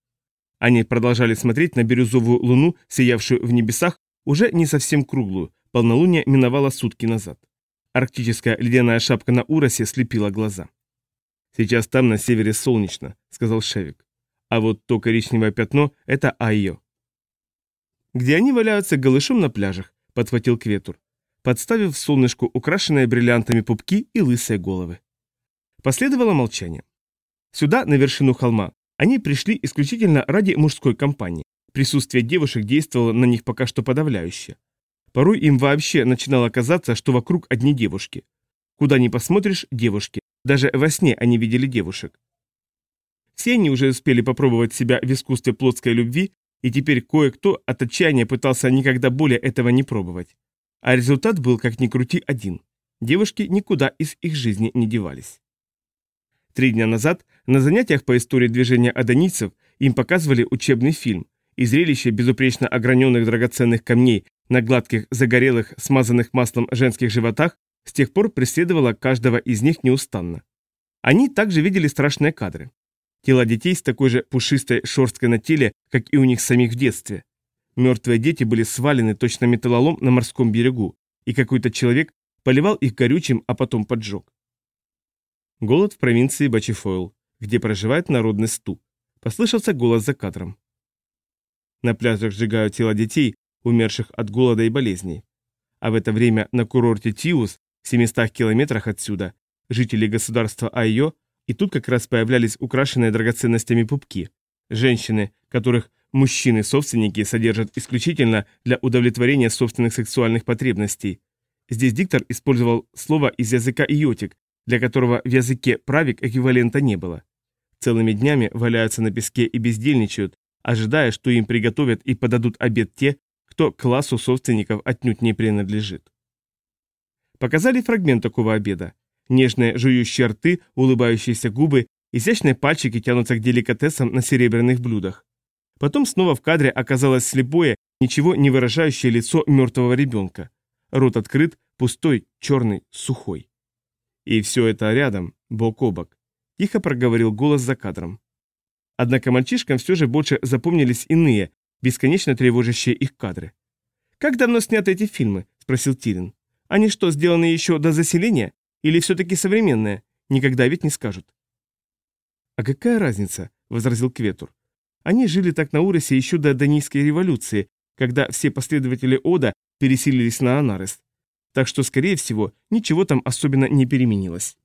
Они продолжали смотреть на бирюзовую луну, сиявшую в небесах, уже не совсем круглую, полнолуние миновало сутки назад. Арктическая ледяная шапка на Уросе слепила глаза. «Сейчас там на севере солнечно», — сказал Шевик. «А вот то коричневое пятно — это Айо». «Где они валяются голышом на пляжах», — подхватил Кветур, подставив солнышку украшенные бриллиантами пупки и лысые головы. Последовало молчание. Сюда, на вершину холма, они пришли исключительно ради мужской компании. Присутствие девушек действовало на них пока что подавляюще. Порой им вообще начинало казаться, что вокруг одни девушки. Куда ни посмотришь – девушки. Даже во сне они видели девушек. Все они уже успели попробовать себя в искусстве плотской любви, и теперь кое-кто от отчаяния пытался никогда более этого не пробовать. А результат был, как ни крути, один. Девушки никуда из их жизни не девались. Три дня назад на занятиях по истории движения адонийцев им показывали учебный фильм, и зрелище безупречно ограненных драгоценных камней на гладких, загорелых, смазанных маслом женских животах с тех пор преследовала каждого из них неустанно. Они также видели страшные кадры. Тела детей с такой же пушистой шерсткой на теле, как и у них самих в детстве. Мертвые дети были свалены точно металлолом на морском берегу, и какой-то человек поливал их горючим, а потом поджег. Голод в провинции Бачифойл, где проживает народный сту. Послышался голос за кадром. На пляжах сжигают тела детей, умерших от голода и болезней. А в это время на курорте Тиус, в 700 километрах отсюда, жители государства Айо, и тут как раз появлялись украшенные драгоценностями пупки. Женщины, которых мужчины-собственники содержат исключительно для удовлетворения собственных сексуальных потребностей. Здесь диктор использовал слово из языка иотик, для которого в языке правик эквивалента не было. Целыми днями валяются на песке и бездельничают, ожидая, что им приготовят и подадут обед те, кто классу собственников отнюдь не принадлежит. Показали фрагмент такого обеда. Нежные жующие рты, улыбающиеся губы, изящные пальчики тянутся к деликатесам на серебряных блюдах. Потом снова в кадре оказалось слепое, ничего не выражающее лицо мертвого ребенка. Рот открыт, пустой, черный, сухой. И все это рядом, бок о бок. Тихо проговорил голос за кадром. Однако мальчишкам все же больше запомнились иные, бесконечно тревожащие их кадры. «Как давно сняты эти фильмы?» – спросил Тирин. «Они что, сделаны еще до заселения? Или все-таки современные? Никогда ведь не скажут». «А какая разница?» – возразил Кветур. «Они жили так на Уросе еще до Данийской революции, когда все последователи Ода переселились на Анарес. Так что, скорее всего, ничего там особенно не переменилось».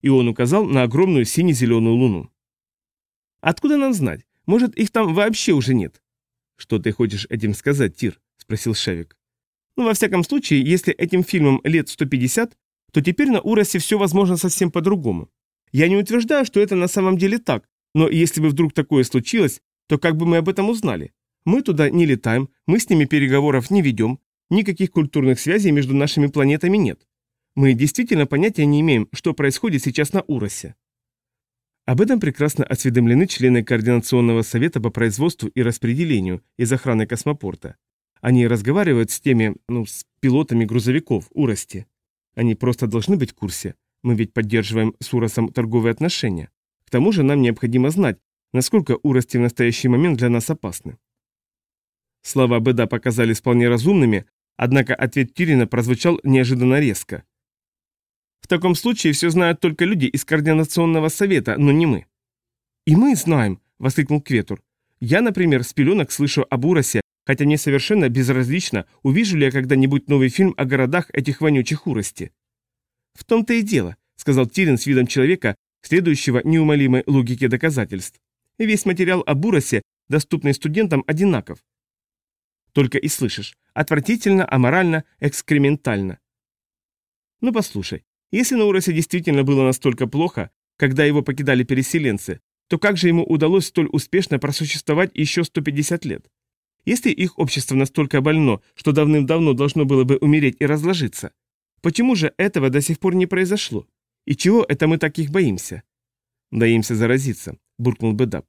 И он указал на огромную сине-зеленую луну. «Откуда нам знать? Может, их там вообще уже нет?» «Что ты хочешь этим сказать, Тир?» – спросил Шевик. «Ну, во всяком случае, если этим фильмам лет 150, то теперь на Уросе все возможно совсем по-другому. Я не утверждаю, что это на самом деле так, но если бы вдруг такое случилось, то как бы мы об этом узнали? Мы туда не летаем, мы с ними переговоров не ведем, никаких культурных связей между нашими планетами нет. Мы действительно понятия не имеем, что происходит сейчас на Уросе. Об этом прекрасно осведомлены члены Координационного совета по производству и распределению из охраны космопорта. Они разговаривают с теми, ну, с пилотами грузовиков Урости. Они просто должны быть в курсе. Мы ведь поддерживаем с Уросом торговые отношения. К тому же нам необходимо знать, насколько Урости в настоящий момент для нас опасны. Слова Беда показались вполне разумными, однако ответ Тирина прозвучал неожиданно резко. В таком случае все знают только люди из Координационного совета, но не мы. «И мы знаем», — воскликнул Кветур. «Я, например, с пеленок слышу об Уросе, хотя мне совершенно безразлично, увижу ли я когда-нибудь новый фильм о городах этих вонючих Урости». «В том-то и дело», — сказал Тирин с видом человека, следующего неумолимой логике доказательств. «Весь материал об Уросе, доступный студентам, одинаков. Только и слышишь. Отвратительно, аморально, экскрементально. Ну послушай, если на Уросе действительно было настолько плохо, когда его покидали переселенцы, то как же ему удалось столь успешно просуществовать еще 150 лет? Если их общество настолько больно, что давным-давно должно было бы умереть и разложиться, почему же этого до сих пор не произошло? И чего это мы так их боимся? Боимся заразиться, буркнул Бедап.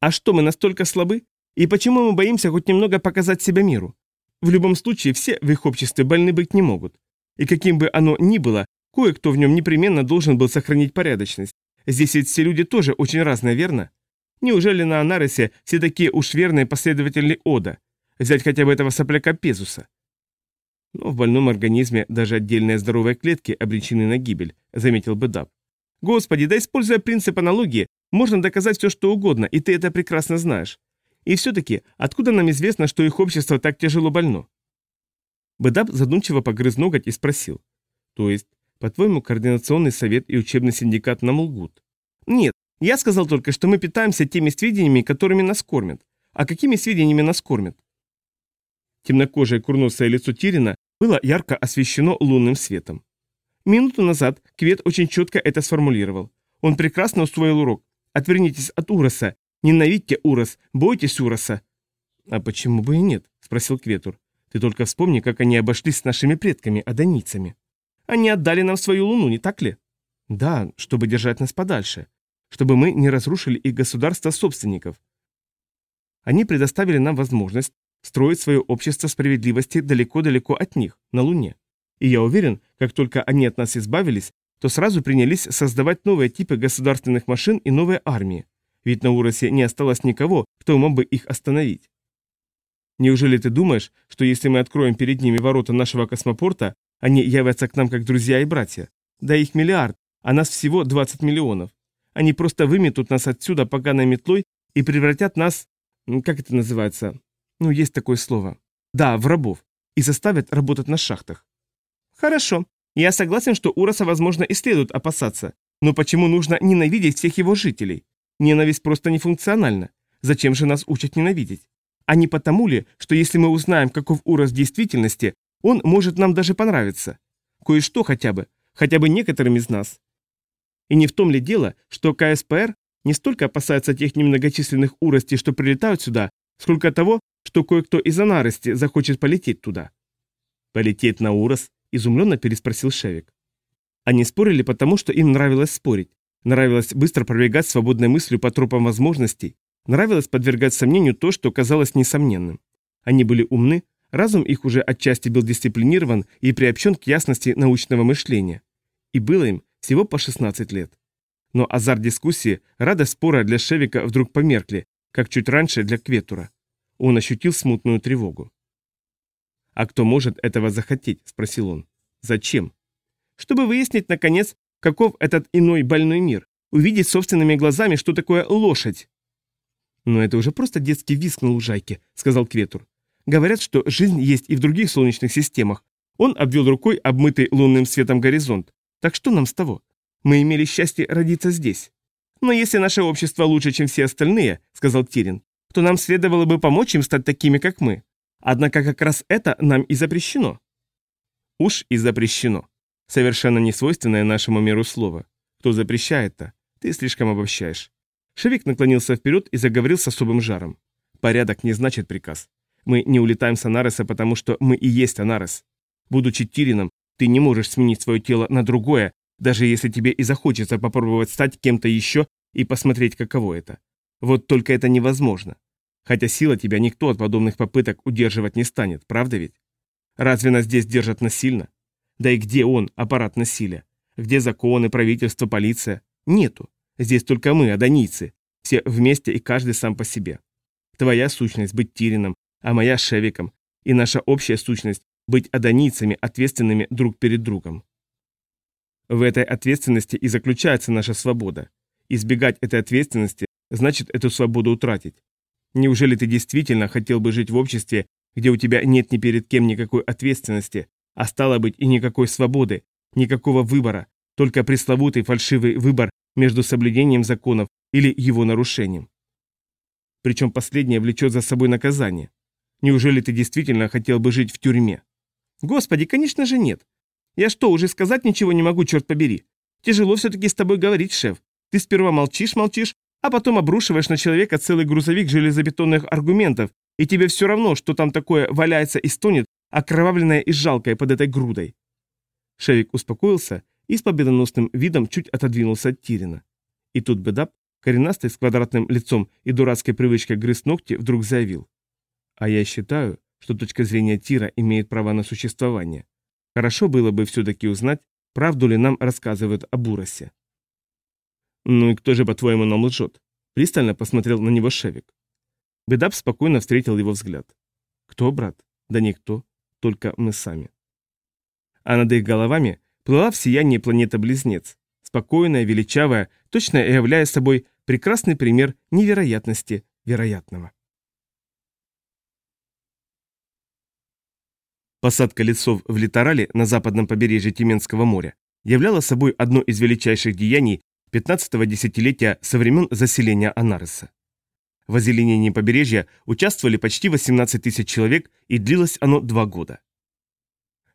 А что, мы настолько слабы? И почему мы боимся хоть немного показать себя миру? В любом случае, все в их обществе больны быть не могут. И каким бы оно ни было, кое-кто в нем непременно должен был сохранить порядочность. Здесь ведь все люди тоже очень разные, верно? Неужели на Анаросе все такие уж верные последователи Ода? Взять хотя бы этого сопляка Пезуса. Но в больном организме даже отдельные здоровые клетки обречены на гибель, заметил Бедап. Господи, да используя принцип аналогии, можно доказать все, что угодно, и ты это прекрасно знаешь. И все-таки, откуда нам известно, что их общество так тяжело больно? Бедап задумчиво погрыз ноготь и спросил. То есть, по-твоему, координационный совет и учебный синдикат нам лгут? Нет, я сказал только, что мы питаемся теми сведениями, которыми нас кормят. А какими сведениями нас кормят? Темнокожее курносое лицо Тирина было ярко освещено лунным светом. Минуту назад Квет очень четко это сформулировал. Он прекрасно усвоил урок. Отвернитесь от Уроса. Ненавидьте Урос. Бойтесь Уроса. А почему бы и нет? Спросил Кветур. Ты только вспомни, как они обошлись с нашими предками, адонийцами. Они отдали нам свою луну, не так ли? Да, чтобы держать нас подальше чтобы мы не разрушили их государство собственников. Они предоставили нам возможность строить свое общество справедливости далеко-далеко от них, на Луне. И я уверен, как только они от нас избавились, то сразу принялись создавать новые типы государственных машин и новые армии. Ведь на Уросе не осталось никого, кто мог бы их остановить. Неужели ты думаешь, что если мы откроем перед ними ворота нашего космопорта, они явятся к нам как друзья и братья? Да их миллиард, а нас всего 20 миллионов. Они просто выметут нас отсюда поганой метлой и превратят нас... Как это называется? Ну, есть такое слово. Да, в рабов. И заставят работать на шахтах. Хорошо. Я согласен, что Уроса, возможно, и следует опасаться. Но почему нужно ненавидеть всех его жителей? Ненависть просто нефункциональна. Зачем же нас учат ненавидеть? А не потому ли, что если мы узнаем, каков Урос в действительности, он может нам даже понравиться? Кое-что хотя бы, хотя бы некоторым из нас. И не в том ли дело, что КСПР не столько опасается тех немногочисленных уростей, что прилетают сюда, сколько того, что кое-кто из анарости захочет полететь туда. «Полететь на Урос?» – изумленно переспросил Шевик. Они спорили потому, что им нравилось спорить, нравилось быстро пробегать свободной мыслью по тропам возможностей, нравилось подвергать сомнению то, что казалось несомненным. Они были умны, разум их уже отчасти был дисциплинирован и приобщен к ясности научного мышления. И было им всего по 16 лет. Но азарт дискуссии, радость спора для Шевика вдруг померкли, как чуть раньше для Кветура. Он ощутил смутную тревогу. «А кто может этого захотеть?» – спросил он. «Зачем?» «Чтобы выяснить, наконец, каков этот иной больной мир, увидеть собственными глазами, что такое лошадь». «Но это уже просто детский виск на лужайке», – сказал Кветур. «Говорят, что жизнь есть и в других солнечных системах». Он обвел рукой обмытый лунным светом горизонт. Так что нам с того? Мы имели счастье родиться здесь. Но если наше общество лучше, чем все остальные, сказал Тирин, то нам следовало бы помочь им стать такими, как мы. Однако как раз это нам и запрещено. Уж и запрещено. Совершенно несвойственное нашему миру слово. Кто запрещает-то? Ты слишком обобщаешь. Шевик наклонился вперед и заговорил с особым жаром. Порядок не значит приказ. Мы не улетаем с Анареса, потому что мы и есть Анарес. Будучи Тирином, ты не можешь сменить свое тело на другое, даже если тебе и захочется попробовать стать кем-то еще и посмотреть, каково это. Вот только это невозможно. Хотя сила тебя никто от подобных попыток удерживать не станет, правда ведь? Разве нас здесь держат насильно? Да и где он, аппарат насилия? Где законы, правительство, полиция? Нету. Здесь только мы, адонийцы. Все вместе и каждый сам по себе. Твоя сущность быть Тирином, а моя Шевиком. И наша общая сущность быть адонийцами, ответственными друг перед другом. В этой ответственности и заключается наша свобода. Избегать этой ответственности значит эту свободу утратить. Неужели ты действительно хотел бы жить в обществе, где у тебя нет ни перед кем никакой ответственности, а стало быть и никакой свободы, никакого выбора, только пресловутый фальшивый выбор между соблюдением законов или его нарушением? Причем последнее влечет за собой наказание. Неужели ты действительно хотел бы жить в тюрьме? Господи, конечно же нет. Я что, уже сказать ничего не могу, черт побери? Тяжело все-таки с тобой говорить, шеф. Ты сперва молчишь, молчишь, а потом обрушиваешь на человека целый грузовик железобетонных аргументов, и тебе все равно, что там такое валяется и стонет, окровавленное и жалкое под этой грудой. Шевик успокоился и с победоносным видом чуть отодвинулся от Тирина. И тут Бедап, коренастый с квадратным лицом и дурацкой привычкой грызть ногти, вдруг заявил. А я считаю, что точка зрения Тира имеет право на существование. Хорошо было бы все-таки узнать, правду ли нам рассказывают об Уросе. «Ну и кто же, по-твоему, нам лжет?» Пристально посмотрел на него Шевик. Бедап спокойно встретил его взгляд. «Кто, брат? Да никто, только мы сами». А над их головами плыла в сиянии планета-близнец, спокойная, величавая, точно являя собой прекрасный пример невероятности вероятного. Посадка лесов в литорале на западном побережье Тюменского моря являла собой одно из величайших деяний 15-го десятилетия со времен заселения Анареса. В озеленении побережья участвовали почти 18 тысяч человек и длилось оно два года.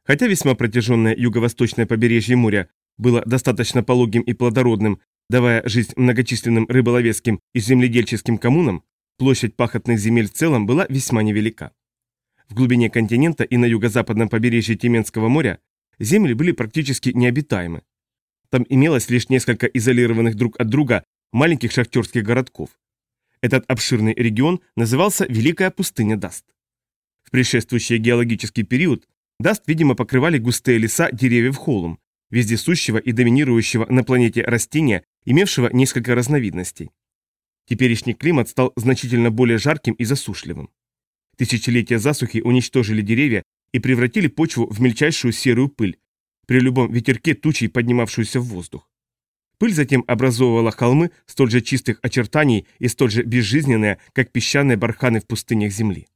Хотя весьма протяженное юго-восточное побережье моря было достаточно пологим и плодородным, давая жизнь многочисленным рыболовецким и земледельческим коммунам, площадь пахотных земель в целом была весьма невелика. В глубине континента и на юго-западном побережье Тименского моря земли были практически необитаемы. Там имелось лишь несколько изолированных друг от друга маленьких шахтерских городков. Этот обширный регион назывался Великая пустыня Даст. В предшествующий геологический период Даст, видимо, покрывали густые леса деревьев холм, вездесущего и доминирующего на планете растения, имевшего несколько разновидностей. Теперешний климат стал значительно более жарким и засушливым. Тысячелетия засухи уничтожили деревья и превратили почву в мельчайшую серую пыль, при любом ветерке тучей поднимавшуюся в воздух. Пыль затем образовывала холмы столь же чистых очертаний и столь же безжизненные, как песчаные барханы в пустынях земли.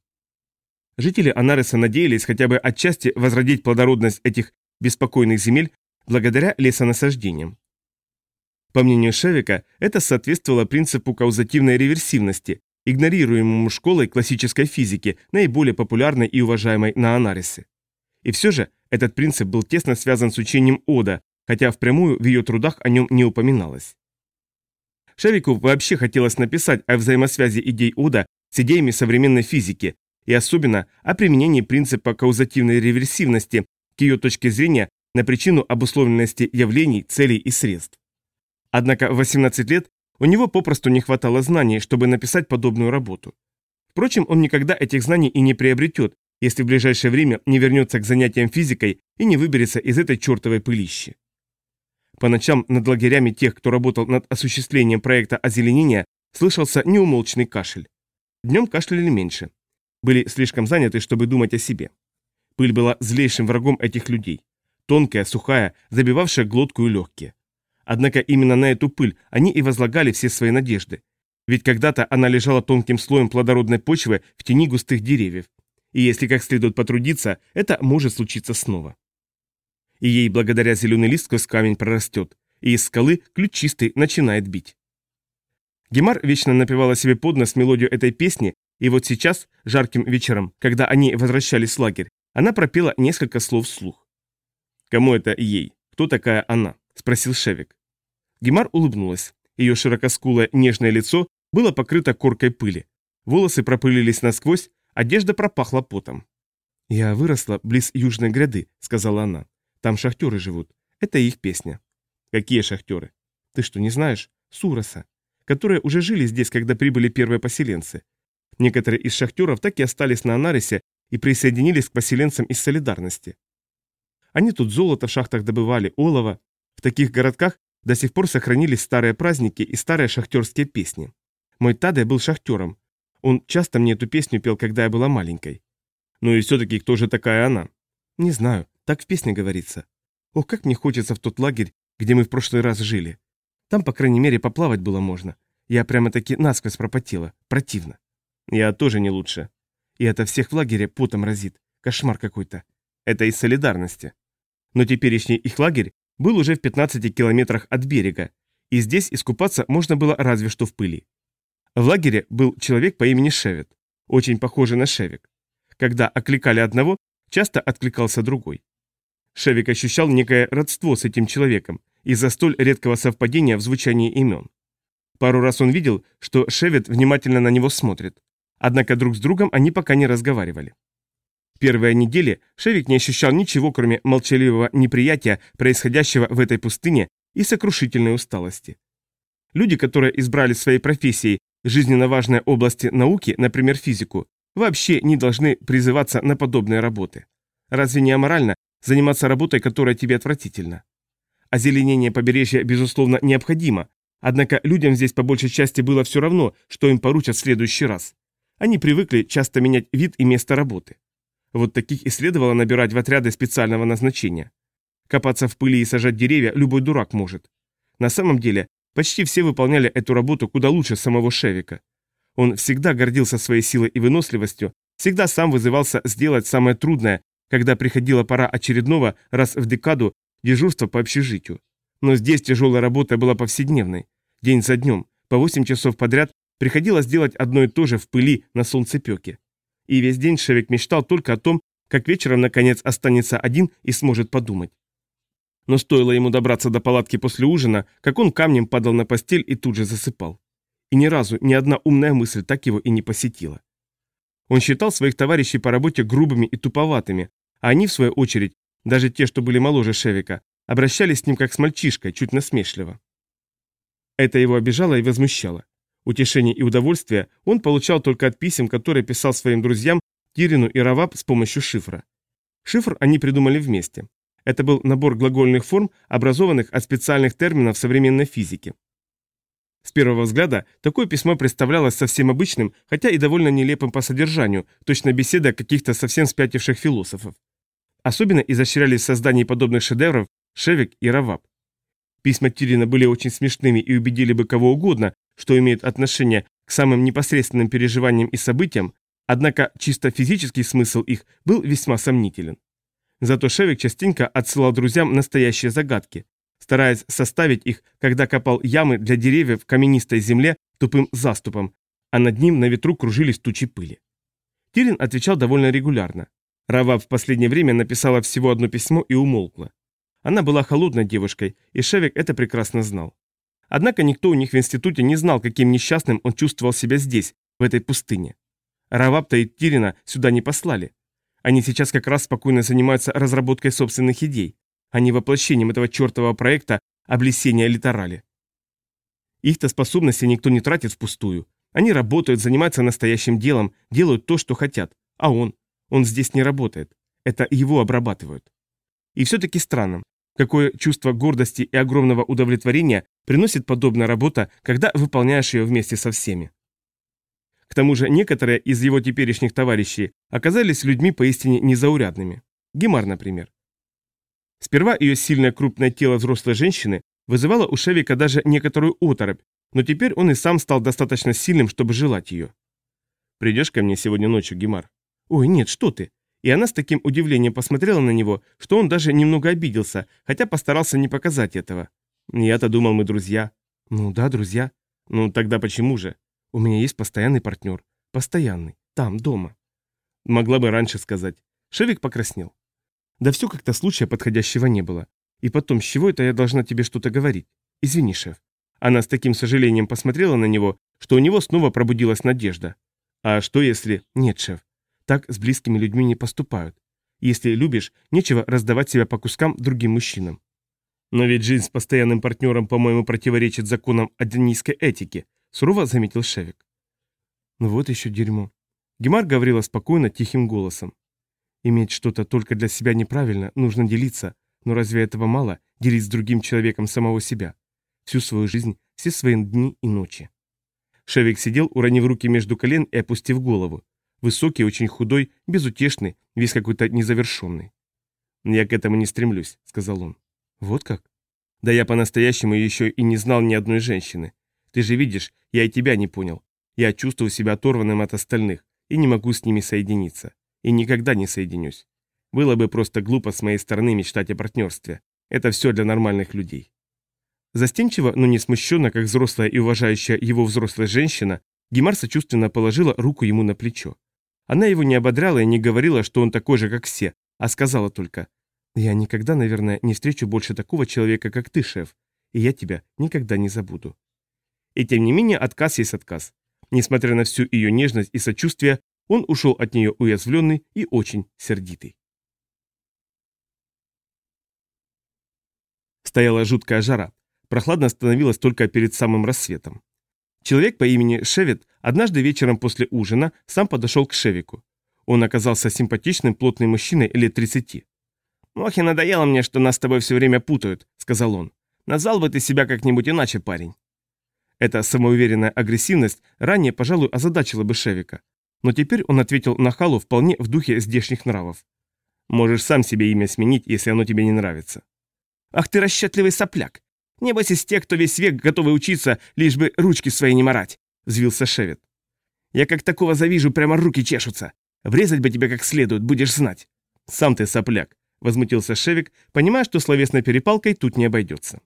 Жители Анареса надеялись хотя бы отчасти возродить плодородность этих беспокойных земель благодаря лесонасаждениям. По мнению Шевика, это соответствовало принципу каузативной реверсивности, игнорируемому школой классической физики, наиболее популярной и уважаемой на Анарисе. И все же этот принцип был тесно связан с учением Ода, хотя впрямую в ее трудах о нем не упоминалось. Шевику вообще хотелось написать о взаимосвязи идей Ода с идеями современной физики, и особенно о применении принципа каузативной реверсивности к ее точке зрения на причину обусловленности явлений, целей и средств. Однако в 18 лет у него попросту не хватало знаний, чтобы написать подобную работу. Впрочем, он никогда этих знаний и не приобретет, если в ближайшее время не вернется к занятиям физикой и не выберется из этой чертовой пылищи. По ночам над лагерями тех, кто работал над осуществлением проекта озеленения, слышался неумолчный кашель. Днем кашляли меньше были слишком заняты, чтобы думать о себе. Пыль была злейшим врагом этих людей. Тонкая, сухая, забивавшая глотку и легкие. Однако именно на эту пыль они и возлагали все свои надежды. Ведь когда-то она лежала тонким слоем плодородной почвы в тени густых деревьев. И если как следует потрудиться, это может случиться снова. И ей благодаря зеленый лист сквозь камень прорастет, и из скалы ключ чистый начинает бить. Гемар вечно напевала себе под нос мелодию этой песни, и вот сейчас, жарким вечером, когда они возвращались в лагерь, она пропела несколько слов вслух. «Кому это ей? Кто такая она?» – спросил Шевик. Гемар улыбнулась. Ее широкоскулое нежное лицо было покрыто коркой пыли. Волосы пропылились насквозь, одежда пропахла потом. «Я выросла близ южной гряды», — сказала она. «Там шахтеры живут. Это их песня». «Какие шахтеры?» «Ты что, не знаешь? Суроса. Которые уже жили здесь, когда прибыли первые поселенцы. Некоторые из шахтеров так и остались на Анарисе и присоединились к поселенцам из солидарности. Они тут золото в шахтах добывали, олово. В таких городках до сих пор сохранились старые праздники и старые шахтерские песни. Мой Таде был шахтером. Он часто мне эту песню пел, когда я была маленькой. Ну и все-таки кто же такая она? Не знаю, так в песне говорится. Ох, как мне хочется в тот лагерь, где мы в прошлый раз жили. Там, по крайней мере, поплавать было можно. Я прямо-таки насквозь пропотела. Противно. Я тоже не лучше. И это всех в лагере потом разит. Кошмар какой-то. Это из солидарности. Но теперешний их лагерь был уже в 15 километрах от берега, и здесь искупаться можно было разве что в пыли. В лагере был человек по имени Шевет, очень похожий на Шевик. Когда окликали одного, часто откликался другой. Шевик ощущал некое родство с этим человеком из-за столь редкого совпадения в звучании имен. Пару раз он видел, что Шевет внимательно на него смотрит. Однако друг с другом они пока не разговаривали. Первые недели Шевик не ощущал ничего, кроме молчаливого неприятия, происходящего в этой пустыне, и сокрушительной усталости. Люди, которые избрали своей профессией жизненно важные области науки, например, физику, вообще не должны призываться на подобные работы. Разве не аморально заниматься работой, которая тебе отвратительна? Озеленение побережья, безусловно, необходимо, однако людям здесь по большей части было все равно, что им поручат в следующий раз. Они привыкли часто менять вид и место работы. Вот таких и следовало набирать в отряды специального назначения. Копаться в пыли и сажать деревья любой дурак может. На самом деле, почти все выполняли эту работу куда лучше самого Шевика. Он всегда гордился своей силой и выносливостью, всегда сам вызывался сделать самое трудное, когда приходила пора очередного раз в декаду дежурства по общежитию. Но здесь тяжелая работа была повседневной. День за днем, по 8 часов подряд, приходилось делать одно и то же в пыли на солнцепеке. И весь день Шевик мечтал только о том, как вечером наконец останется один и сможет подумать. Но стоило ему добраться до палатки после ужина, как он камнем падал на постель и тут же засыпал. И ни разу ни одна умная мысль так его и не посетила. Он считал своих товарищей по работе грубыми и туповатыми, а они, в свою очередь, даже те, что были моложе Шевика, обращались с ним как с мальчишкой, чуть насмешливо. Это его обижало и возмущало. Утешение и удовольствие он получал только от писем, которые писал своим друзьям Тирину и Раваб с помощью шифра. Шифр они придумали вместе. Это был набор глагольных форм, образованных от специальных терминов современной физики. С первого взгляда такое письмо представлялось совсем обычным, хотя и довольно нелепым по содержанию, точно беседа каких-то совсем спятивших философов. Особенно изощрялись в создании подобных шедевров Шевик и Раваб. Письма Тирина были очень смешными и убедили бы кого угодно, что имеет отношение к самым непосредственным переживаниям и событиям, однако чисто физический смысл их был весьма сомнителен. Зато Шевик частенько отсылал друзьям настоящие загадки, стараясь составить их, когда копал ямы для деревьев в каменистой земле тупым заступом, а над ним на ветру кружились тучи пыли. Тирин отвечал довольно регулярно. Рава в последнее время написала всего одно письмо и умолкла. Она была холодной девушкой, и Шевик это прекрасно знал. Однако никто у них в институте не знал, каким несчастным он чувствовал себя здесь, в этой пустыне. Равабта и Тирина сюда не послали. Они сейчас как раз спокойно занимаются разработкой собственных идей, а не воплощением этого чертового проекта облесения литерали. Их-то способности никто не тратит впустую. Они работают, занимаются настоящим делом, делают то, что хотят. А он? Он здесь не работает. Это его обрабатывают. И все-таки странно, какое чувство гордости и огромного удовлетворения приносит подобная работа, когда выполняешь ее вместе со всеми. К тому же некоторые из его теперешних товарищей оказались людьми поистине незаурядными. Гемар, например. Сперва ее сильное крупное тело взрослой женщины вызывало у Шевика даже некоторую оторопь, но теперь он и сам стал достаточно сильным, чтобы желать ее. «Придешь ко мне сегодня ночью, Гемар?» «Ой, нет, что ты!» И она с таким удивлением посмотрела на него, что он даже немного обиделся, хотя постарался не показать этого. «Я-то думал, мы друзья». «Ну да, друзья». «Ну тогда почему же?» У меня есть постоянный партнер. Постоянный. Там, дома. Могла бы раньше сказать. Шевик покраснел. Да все как-то случая подходящего не было. И потом, с чего это я должна тебе что-то говорить? Извини, шеф. Она с таким сожалением посмотрела на него, что у него снова пробудилась надежда. А что если... Нет, шеф. Так с близкими людьми не поступают. Если любишь, нечего раздавать себя по кускам другим мужчинам. Но ведь жизнь с постоянным партнером, по-моему, противоречит законам аденийской этики, Сурово заметил Шевик. Ну вот еще дерьмо. Гемар говорила спокойно, тихим голосом. Иметь что-то только для себя неправильно, нужно делиться, но разве этого мало, делить с другим человеком самого себя? Всю свою жизнь, все свои дни и ночи. Шевик сидел, уронив руки между колен и опустив голову. Высокий, очень худой, безутешный, весь какой-то незавершенный. «Я к этому не стремлюсь», — сказал он. «Вот как?» «Да я по-настоящему еще и не знал ни одной женщины. Ты же видишь, я и тебя не понял. Я чувствую себя оторванным от остальных и не могу с ними соединиться. И никогда не соединюсь. Было бы просто глупо с моей стороны мечтать о партнерстве. Это все для нормальных людей. Застенчиво, но не смущенно, как взрослая и уважающая его взрослая женщина, Гемар сочувственно положила руку ему на плечо. Она его не ободряла и не говорила, что он такой же, как все, а сказала только «Я никогда, наверное, не встречу больше такого человека, как ты, шеф, и я тебя никогда не забуду». И тем не менее отказ есть отказ. Несмотря на всю ее нежность и сочувствие, он ушел от нее уязвленный и очень сердитый. Стояла жуткая жара. Прохладно становилось только перед самым рассветом. Человек по имени Шевит однажды вечером после ужина сам подошел к Шевику. Он оказался симпатичным, плотным мужчиной лет 30. «Ох, надоело мне, что нас с тобой все время путают», — сказал он. «Назвал бы ты себя как-нибудь иначе, парень». Эта самоуверенная агрессивность ранее, пожалуй, озадачила бы Шевика. Но теперь он ответил на Халу вполне в духе здешних нравов. «Можешь сам себе имя сменить, если оно тебе не нравится». «Ах ты расчетливый сопляк! Небось из тех, кто весь век готовы учиться, лишь бы ручки свои не марать», — взвился Шевит. «Я как такого завижу, прямо руки чешутся. Врезать бы тебя как следует, будешь знать». «Сам ты сопляк», — возмутился Шевик, понимая, что словесной перепалкой тут не обойдется.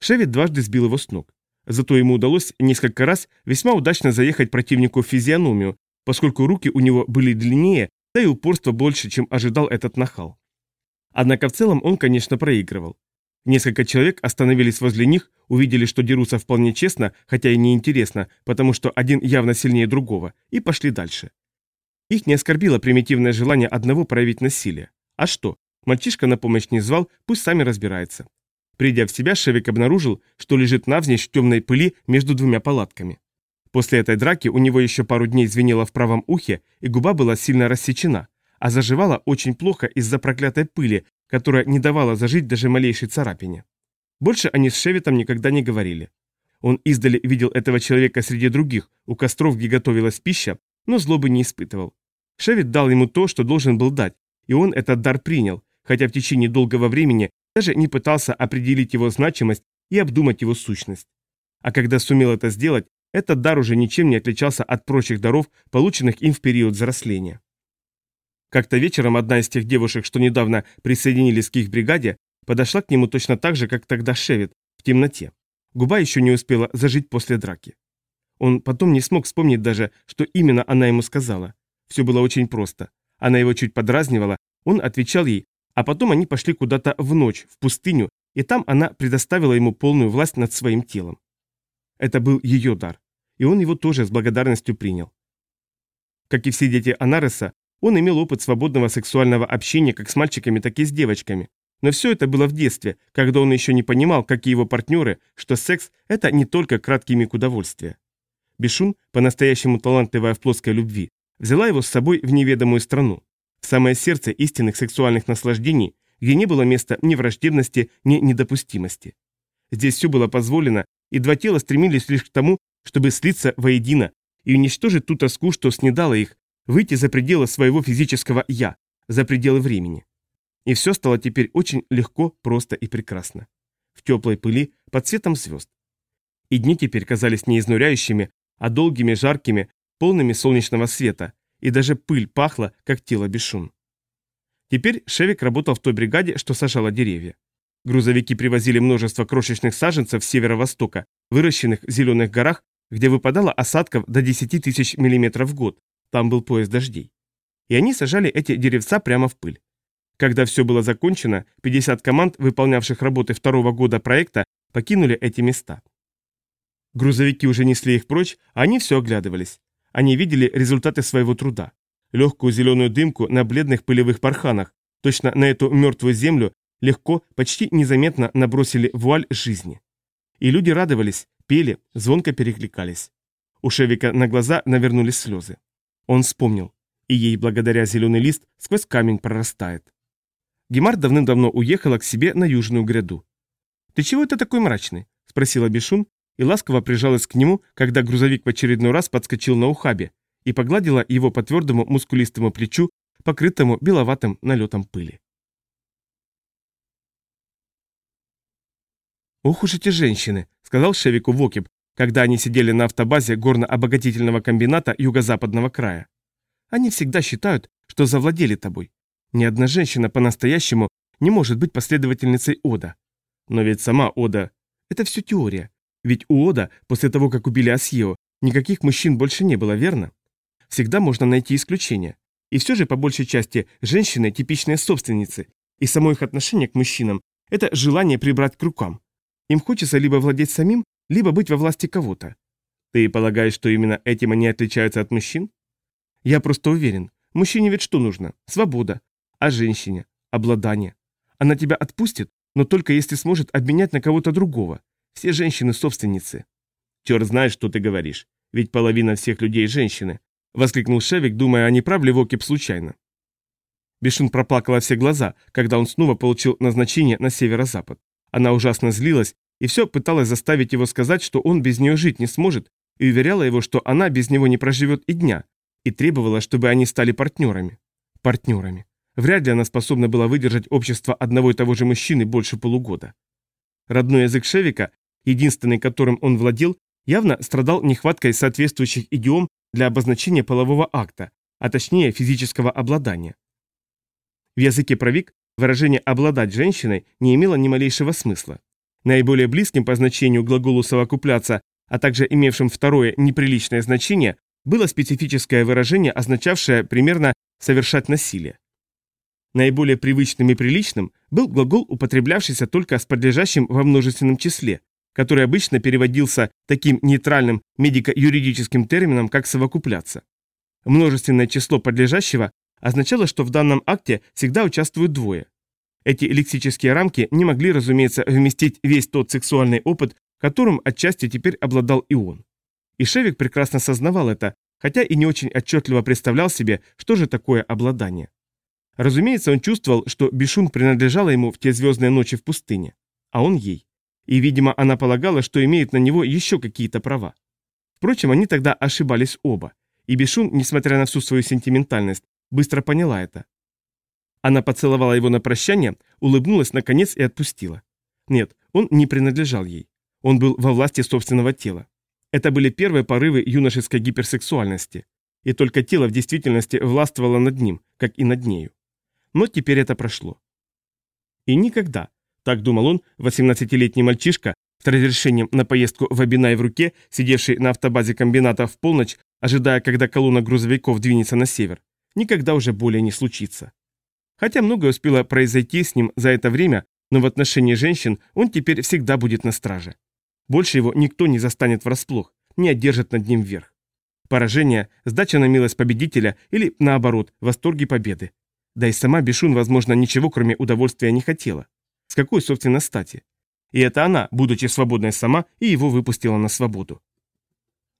Шевит дважды сбил его с ног. Зато ему удалось несколько раз весьма удачно заехать противнику в физиономию, поскольку руки у него были длиннее, да и упорство больше, чем ожидал этот нахал. Однако в целом он, конечно, проигрывал. Несколько человек остановились возле них, увидели, что дерутся вполне честно, хотя и неинтересно, потому что один явно сильнее другого, и пошли дальше. Их не оскорбило примитивное желание одного проявить насилие. А что? Мальчишка на помощь не звал, пусть сами разбирается. Придя в себя, Шевик обнаружил, что лежит навзничь в темной пыли между двумя палатками. После этой драки у него еще пару дней звенело в правом ухе, и губа была сильно рассечена, а заживала очень плохо из-за проклятой пыли, которая не давала зажить даже малейшей царапине. Больше они с Шевитом никогда не говорили. Он издали видел этого человека среди других, у костров, где готовилась пища, но злобы не испытывал. Шевит дал ему то, что должен был дать, и он этот дар принял, хотя в течение долгого времени даже не пытался определить его значимость и обдумать его сущность. А когда сумел это сделать, этот дар уже ничем не отличался от прочих даров, полученных им в период взросления. Как-то вечером одна из тех девушек, что недавно присоединились к их бригаде, подошла к нему точно так же, как тогда Шевит, в темноте. Губа еще не успела зажить после драки. Он потом не смог вспомнить даже, что именно она ему сказала. Все было очень просто. Она его чуть подразнивала, он отвечал ей, а потом они пошли куда-то в ночь, в пустыню, и там она предоставила ему полную власть над своим телом. Это был ее дар, и он его тоже с благодарностью принял. Как и все дети Анареса, он имел опыт свободного сексуального общения как с мальчиками, так и с девочками. Но все это было в детстве, когда он еще не понимал, как и его партнеры, что секс – это не только краткий миг удовольствия. Бешун, по-настоящему талантливая в плоской любви, взяла его с собой в неведомую страну, в самое сердце истинных сексуальных наслаждений, где не было места ни враждебности, ни недопустимости. Здесь все было позволено, и два тела стремились лишь к тому, чтобы слиться воедино и уничтожить ту тоску, что снедала их, выйти за пределы своего физического «я», за пределы времени. И все стало теперь очень легко, просто и прекрасно. В теплой пыли, под светом звезд. И дни теперь казались не изнуряющими, а долгими, жаркими, полными солнечного света, и даже пыль пахла, как тело бесшум. Теперь Шевик работал в той бригаде, что сажала деревья. Грузовики привозили множество крошечных саженцев с северо-востока, выращенных в зеленых горах, где выпадало осадков до 10 тысяч миллиметров в год, там был пояс дождей. И они сажали эти деревца прямо в пыль. Когда все было закончено, 50 команд, выполнявших работы второго года проекта, покинули эти места. Грузовики уже несли их прочь, а они все оглядывались. Они видели результаты своего труда. Легкую зеленую дымку на бледных пылевых парханах, точно на эту мертвую землю, легко, почти незаметно набросили вуаль жизни. И люди радовались, пели, звонко перекликались. У Шевика на глаза навернулись слезы. Он вспомнил. И ей, благодаря зеленый лист, сквозь камень прорастает. Гемар давным-давно уехала к себе на южную гряду. «Ты чего это такой мрачный?» – спросила Бешун и ласково прижалась к нему, когда грузовик в очередной раз подскочил на ухабе и погладила его по твердому мускулистому плечу, покрытому беловатым налетом пыли. «Ох уж эти женщины!» – сказал Шевику Вокиб, когда они сидели на автобазе горно-обогатительного комбината юго-западного края. Они всегда считают, что завладели тобой. Ни одна женщина по-настоящему не может быть последовательницей Ода. Но ведь сама Ода – это все теория. Ведь у Ода, после того, как убили Асьео, никаких мужчин больше не было, верно? всегда можно найти исключения. И все же, по большей части, женщины – типичные собственницы, и само их отношение к мужчинам – это желание прибрать к рукам. Им хочется либо владеть самим, либо быть во власти кого-то. Ты полагаешь, что именно этим они отличаются от мужчин? Я просто уверен. Мужчине ведь что нужно? Свобода. А женщине? Обладание. Она тебя отпустит, но только если сможет обменять на кого-то другого. Все женщины собственницы. Черт знает, что ты говоришь. Ведь половина всех людей женщины. Воскликнул Шевик, думая, а не прав ли Вокип случайно. Бешун проплакала все глаза, когда он снова получил назначение на северо-запад. Она ужасно злилась и все пыталась заставить его сказать, что он без нее жить не сможет, и уверяла его, что она без него не проживет и дня, и требовала, чтобы они стали партнерами. Партнерами. Вряд ли она способна была выдержать общество одного и того же мужчины больше полугода. Родной язык Шевика, единственный которым он владел, явно страдал нехваткой соответствующих идиом для обозначения полового акта, а точнее физического обладания. В языке правик выражение «обладать женщиной» не имело ни малейшего смысла. Наиболее близким по значению глаголу «совокупляться», а также имевшим второе неприличное значение, было специфическое выражение, означавшее примерно «совершать насилие». Наиболее привычным и приличным был глагол, употреблявшийся только с подлежащим во множественном числе, который обычно переводился таким нейтральным медико-юридическим термином, как «совокупляться». Множественное число подлежащего означало, что в данном акте всегда участвуют двое. Эти лексические рамки не могли, разумеется, вместить весь тот сексуальный опыт, которым отчасти теперь обладал и он. И Шевик прекрасно сознавал это, хотя и не очень отчетливо представлял себе, что же такое обладание. Разумеется, он чувствовал, что Бишун принадлежала ему в те звездные ночи в пустыне, а он ей. И, видимо, она полагала, что имеет на него еще какие-то права. Впрочем, они тогда ошибались оба, и Бишун, несмотря на всю свою сентиментальность, быстро поняла это. Она поцеловала его на прощание, улыбнулась наконец и отпустила. Нет, он не принадлежал ей. Он был во власти собственного тела. Это были первые порывы юношеской гиперсексуальности. И только тело в действительности властвовало над ним, как и над нею. Но теперь это прошло. И никогда, так думал он, 18-летний мальчишка, с разрешением на поездку в Абинай в руке, сидевший на автобазе комбината в полночь, ожидая, когда колонна грузовиков двинется на север, никогда уже более не случится. Хотя многое успело произойти с ним за это время, но в отношении женщин он теперь всегда будет на страже. Больше его никто не застанет врасплох, не одержит над ним верх. Поражение, сдача на милость победителя или, наоборот, восторги победы. Да и сама Бешун, возможно, ничего кроме удовольствия не хотела. С какой, собственно, стати? И это она, будучи свободной сама, и его выпустила на свободу.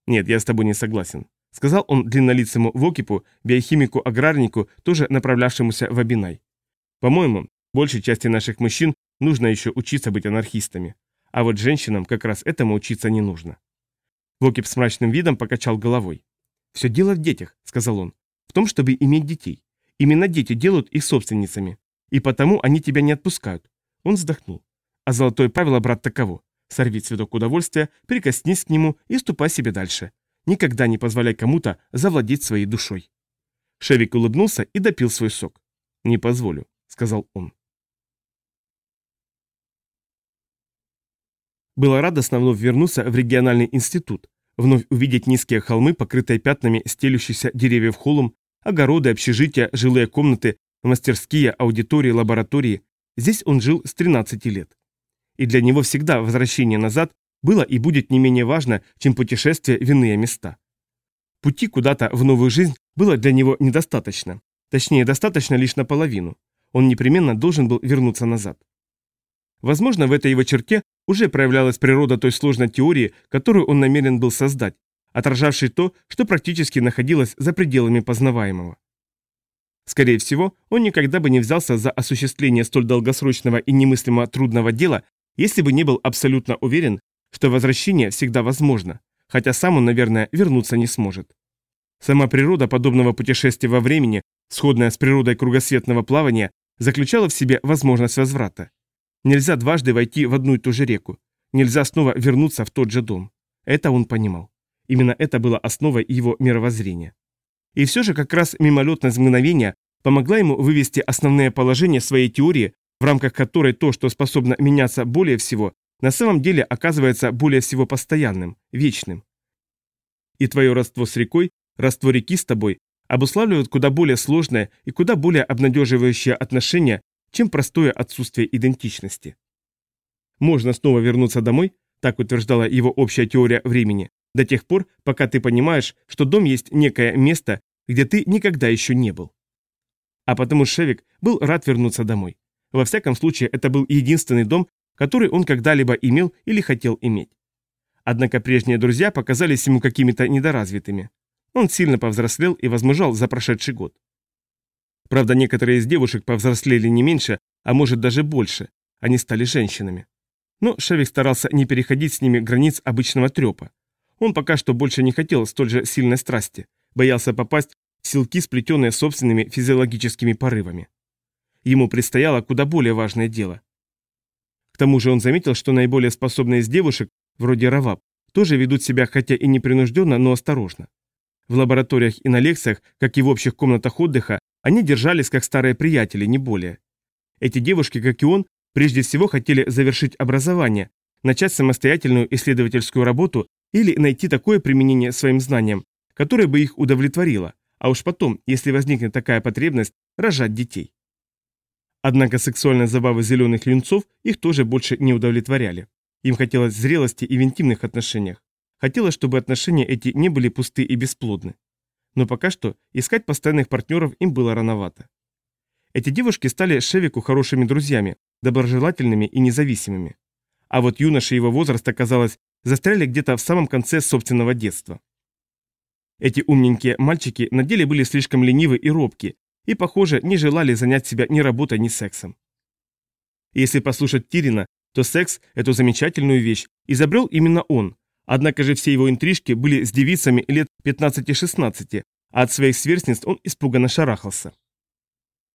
Нет, я с тобой не согласен. Сказал он длиннолицему Вокипу, биохимику-аграрнику, тоже направлявшемуся в Абинай. По-моему, большей части наших мужчин нужно еще учиться быть анархистами. А вот женщинам как раз этому учиться не нужно. Вокип с мрачным видом покачал головой. «Все дело в детях», — сказал он. «В том, чтобы иметь детей. Именно дети делают их собственницами. И потому они тебя не отпускают». Он вздохнул. А золотое правило, брат, таково. Сорви цветок удовольствия, прикоснись к нему и ступай себе дальше. Никогда не позволяй кому-то завладеть своей душой. Шевик улыбнулся и допил свой сок. «Не позволю», — сказал он. Было радостно вновь вернуться в региональный институт, вновь увидеть низкие холмы, покрытые пятнами стелющихся деревьев холм, огороды, общежития, жилые комнаты, мастерские, аудитории, лаборатории. Здесь он жил с 13 лет. И для него всегда возвращение назад было и будет не менее важно, чем путешествие в иные места. Пути куда-то в новую жизнь было для него недостаточно. Точнее, достаточно лишь наполовину. Он непременно должен был вернуться назад. Возможно, в этой его черте уже проявлялась природа той сложной теории, которую он намерен был создать, отражавшей то, что практически находилось за пределами познаваемого. Скорее всего, он никогда бы не взялся за осуществление столь долгосрочного и немыслимо трудного дела, если бы не был абсолютно уверен, что возвращение всегда возможно, хотя сам он, наверное, вернуться не сможет. Сама природа подобного путешествия во времени, сходная с природой кругосветного плавания, заключала в себе возможность возврата. Нельзя дважды войти в одну и ту же реку. Нельзя снова вернуться в тот же дом. Это он понимал. Именно это было основой его мировоззрения. И все же как раз мимолетность мгновения помогла ему вывести основные положения своей теории, в рамках которой то, что способно меняться более всего, на самом деле оказывается более всего постоянным, вечным. И твое родство с рекой Родство реки с тобой обуславливает куда более сложное и куда более обнадеживающее отношение, чем простое отсутствие идентичности. Можно снова вернуться домой, так утверждала его общая теория времени, до тех пор, пока ты понимаешь, что дом есть некое место, где ты никогда еще не был. А потому Шевик был рад вернуться домой. Во всяком случае, это был единственный дом, который он когда-либо имел или хотел иметь. Однако прежние друзья показались ему какими-то недоразвитыми. Он сильно повзрослел и возмужал за прошедший год. Правда, некоторые из девушек повзрослели не меньше, а может даже больше. Они стали женщинами. Но Шевик старался не переходить с ними границ обычного трепа. Он пока что больше не хотел столь же сильной страсти, боялся попасть в силки, сплетенные собственными физиологическими порывами. Ему предстояло куда более важное дело. К тому же он заметил, что наиболее способные из девушек, вроде Раваб, тоже ведут себя хотя и непринужденно, но осторожно. В лабораториях и на лекциях, как и в общих комнатах отдыха, они держались как старые приятели, не более. Эти девушки, как и он, прежде всего хотели завершить образование, начать самостоятельную исследовательскую работу или найти такое применение своим знаниям, которое бы их удовлетворило, а уж потом, если возникнет такая потребность, рожать детей. Однако сексуальные забавы зеленых юнцов их тоже больше не удовлетворяли. Им хотелось зрелости и в интимных отношениях. Хотелось, чтобы отношения эти не были пусты и бесплодны. Но пока что искать постоянных партнеров им было рановато. Эти девушки стали Шевику хорошими друзьями, доброжелательными и независимыми. А вот юноши его возраста, казалось, застряли где-то в самом конце собственного детства. Эти умненькие мальчики на деле были слишком ленивы и робки, и, похоже, не желали занять себя ни работой, ни сексом. Если послушать Тирина, то секс, эту замечательную вещь, изобрел именно он, однако же все его интрижки были с девицами лет 15-16, а от своих сверстниц он испуганно шарахался.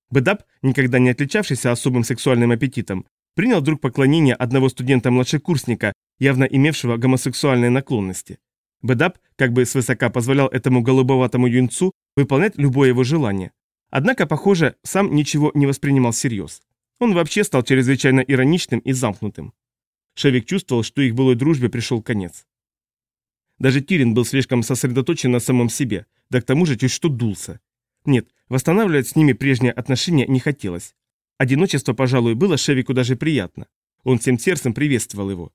Бедап, никогда не отличавшийся особым сексуальным аппетитом, принял вдруг поклонение одного студента-младшекурсника, явно имевшего гомосексуальные наклонности. Бедап как бы свысока позволял этому голубоватому юнцу выполнять любое его желание. Однако, похоже, сам ничего не воспринимал всерьез. Он вообще стал чрезвычайно ироничным и замкнутым. Шевик чувствовал, что их былой дружбе пришел конец. Даже Тирин был слишком сосредоточен на самом себе, да к тому же чуть что дулся. Нет, восстанавливать с ними прежние отношения не хотелось. Одиночество, пожалуй, было Шевику даже приятно. Он всем сердцем приветствовал его.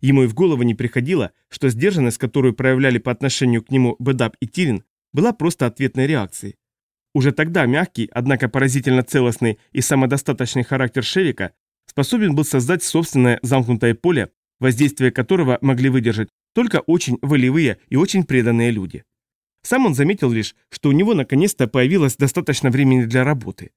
Ему и в голову не приходило, что сдержанность, которую проявляли по отношению к нему Бедап и Тирин, была просто ответной реакцией. Уже тогда мягкий, однако поразительно целостный и самодостаточный характер Шевика способен был создать собственное замкнутое поле, воздействие которого могли выдержать только очень волевые и очень преданные люди. Сам он заметил лишь, что у него наконец-то появилось достаточно времени для работы.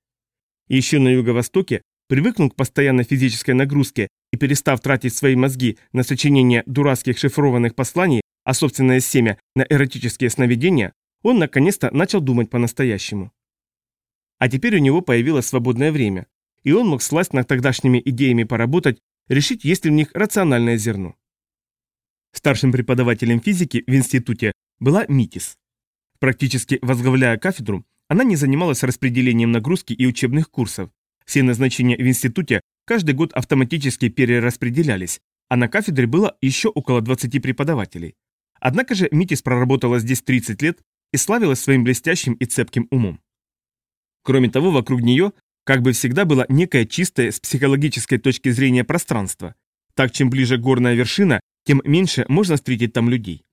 Еще на юго-востоке, привыкнув к постоянной физической нагрузке и перестав тратить свои мозги на сочинение дурацких шифрованных посланий, а собственное семя на эротические сновидения, он наконец-то начал думать по-настоящему. А теперь у него появилось свободное время, и он мог сласть над тогдашними идеями поработать, решить, есть ли в них рациональное зерно. Старшим преподавателем физики в институте была Митис. Практически возглавляя кафедру, она не занималась распределением нагрузки и учебных курсов. Все назначения в институте каждый год автоматически перераспределялись, а на кафедре было еще около 20 преподавателей. Однако же Митис проработала здесь 30 лет и славилась своим блестящим и цепким умом. Кроме того, вокруг нее, как бы всегда, было некое чистое с психологической точки зрения пространство. Так, чем ближе горная вершина, тем меньше можно встретить там людей.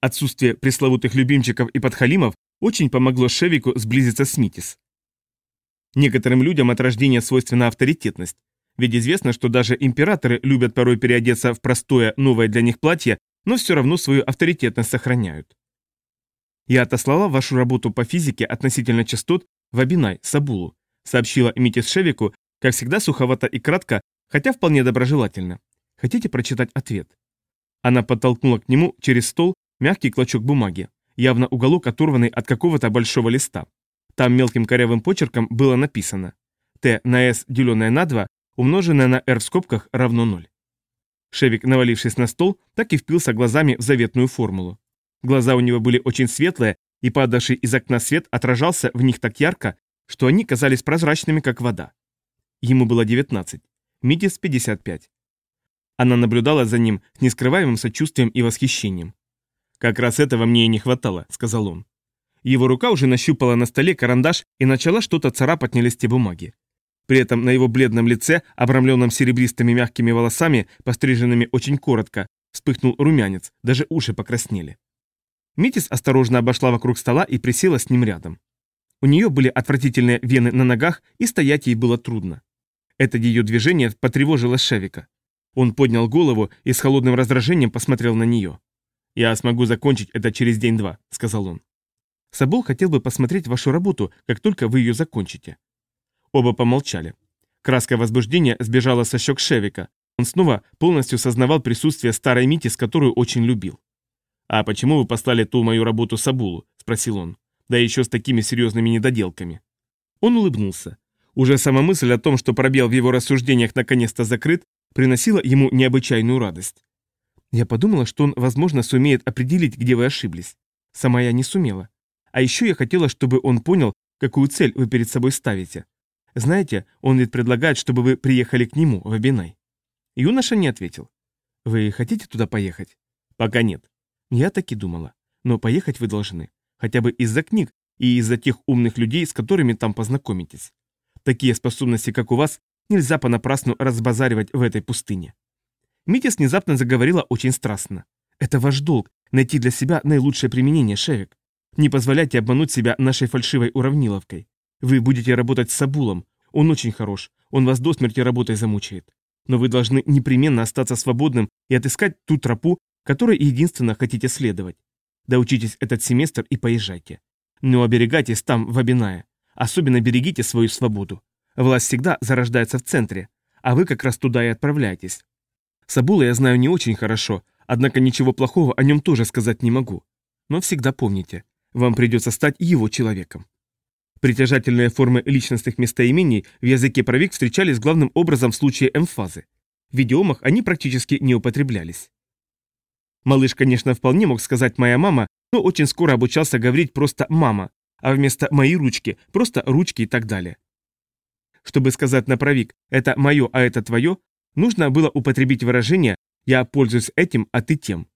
Отсутствие пресловутых любимчиков и подхалимов очень помогло Шевику сблизиться с Митис. Некоторым людям от рождения свойственна авторитетность, ведь известно, что даже императоры любят порой переодеться в простое, новое для них платье, но все равно свою авторитетность сохраняют. «Я отослала вашу работу по физике относительно частот в Абинай, Сабулу», сообщила Митис Шевику, как всегда суховато и кратко, хотя вполне доброжелательно. Хотите прочитать ответ? Она подтолкнула к нему через стол мягкий клочок бумаги, явно уголок оторванный от какого-то большого листа. Там мелким корявым почерком было написано «Т на S, деленное на 2, умноженное на R в скобках, равно 0». Шевик, навалившись на стол, так и впился глазами в заветную формулу. Глаза у него были очень светлые, и падавший из окна свет отражался в них так ярко, что они казались прозрачными, как вода. Ему было 19, Митис 55. Она наблюдала за ним с нескрываемым сочувствием и восхищением. «Как раз этого мне и не хватало», — сказал он. Его рука уже нащупала на столе карандаш и начала что-то царапать на листе бумаги. При этом на его бледном лице, обрамленном серебристыми мягкими волосами, постриженными очень коротко, вспыхнул румянец, даже уши покраснели. Митис осторожно обошла вокруг стола и присела с ним рядом. У нее были отвратительные вены на ногах, и стоять ей было трудно. Это ее движение потревожило Шевика. Он поднял голову и с холодным раздражением посмотрел на нее. «Я смогу закончить это через день-два», — сказал он. «Сабул хотел бы посмотреть вашу работу, как только вы ее закончите». Оба помолчали. Краска возбуждения сбежала со щек Шевика. Он снова полностью сознавал присутствие старой Митис, которую очень любил. «А почему вы послали ту мою работу Сабулу?» – спросил он. «Да еще с такими серьезными недоделками». Он улыбнулся. Уже сама мысль о том, что пробел в его рассуждениях наконец-то закрыт, приносила ему необычайную радость. Я подумала, что он, возможно, сумеет определить, где вы ошиблись. Сама я не сумела. А еще я хотела, чтобы он понял, какую цель вы перед собой ставите. Знаете, он ведь предлагает, чтобы вы приехали к нему, в Абинай. Юноша не ответил. Вы хотите туда поехать? Пока нет. Я так и думала. Но поехать вы должны. Хотя бы из-за книг и из-за тех умных людей, с которыми там познакомитесь. Такие способности, как у вас, нельзя понапрасну разбазаривать в этой пустыне. Митис внезапно заговорила очень страстно. Это ваш долг – найти для себя наилучшее применение, Шевик. Не позволяйте обмануть себя нашей фальшивой уравниловкой. Вы будете работать с Сабулом. Он очень хорош. Он вас до смерти работой замучает. Но вы должны непременно остаться свободным и отыскать ту тропу, которой единственно хотите следовать. Доучитесь этот семестр и поезжайте. Но оберегайтесь там, в Абинае. Особенно берегите свою свободу. Власть всегда зарождается в центре, а вы как раз туда и отправляетесь. Сабула я знаю не очень хорошо, однако ничего плохого о нем тоже сказать не могу. Но всегда помните, вам придется стать его человеком. Притяжательные формы личностных местоимений в языке провик встречались главным образом в случае эмфазы. В идиомах они практически не употреблялись. Малыш, конечно, вполне мог сказать «моя мама», но очень скоро обучался говорить просто «мама», а вместо «мои ручки» просто «ручки» и так далее. Чтобы сказать на провик «это мое, а это твое», нужно было употребить выражение «я пользуюсь этим, а ты тем».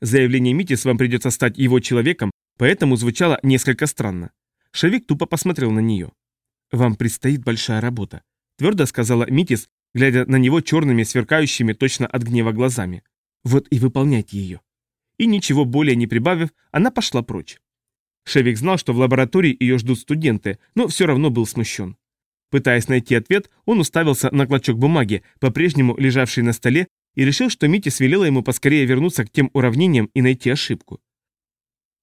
Заявление Митис вам придется стать его человеком, поэтому звучало несколько странно. Шевик тупо посмотрел на нее. «Вам предстоит большая работа», — твердо сказала Митис, глядя на него черными, сверкающими точно от гнева глазами. «Вот и выполняйте ее». И ничего более не прибавив, она пошла прочь. Шевик знал, что в лаборатории ее ждут студенты, но все равно был смущен. Пытаясь найти ответ, он уставился на клочок бумаги, по-прежнему лежавший на столе, и решил, что Митис велела ему поскорее вернуться к тем уравнениям и найти ошибку.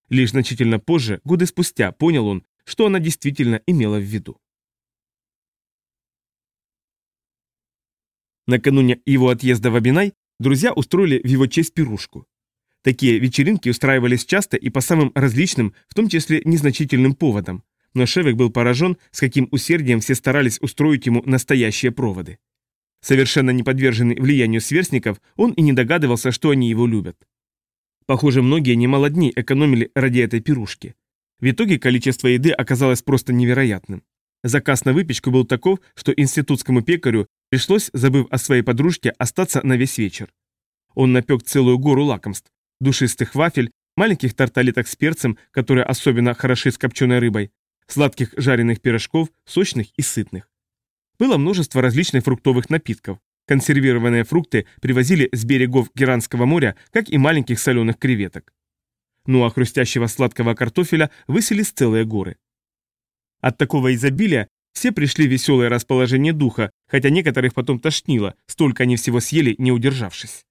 Лишь значительно позже, годы спустя, понял он, что она действительно имела в виду. Накануне его отъезда в Абинай друзья устроили в его честь пирушку. Такие вечеринки устраивались часто и по самым различным, в том числе незначительным поводам, но Шевик был поражен, с каким усердием все старались устроить ему настоящие проводы. Совершенно не подверженный влиянию сверстников, он и не догадывался, что они его любят. Похоже, многие немало дней экономили ради этой пирушки. В итоге количество еды оказалось просто невероятным. Заказ на выпечку был таков, что институтскому пекарю пришлось, забыв о своей подружке, остаться на весь вечер. Он напек целую гору лакомств, душистых вафель, маленьких тарталеток с перцем, которые особенно хороши с копченой рыбой, сладких жареных пирожков, сочных и сытных. Было множество различных фруктовых напитков. Консервированные фрукты привозили с берегов Геранского моря, как и маленьких соленых креветок ну а хрустящего сладкого картофеля выселись целые горы. От такого изобилия все пришли в веселое расположение духа, хотя некоторых потом тошнило, столько они всего съели, не удержавшись.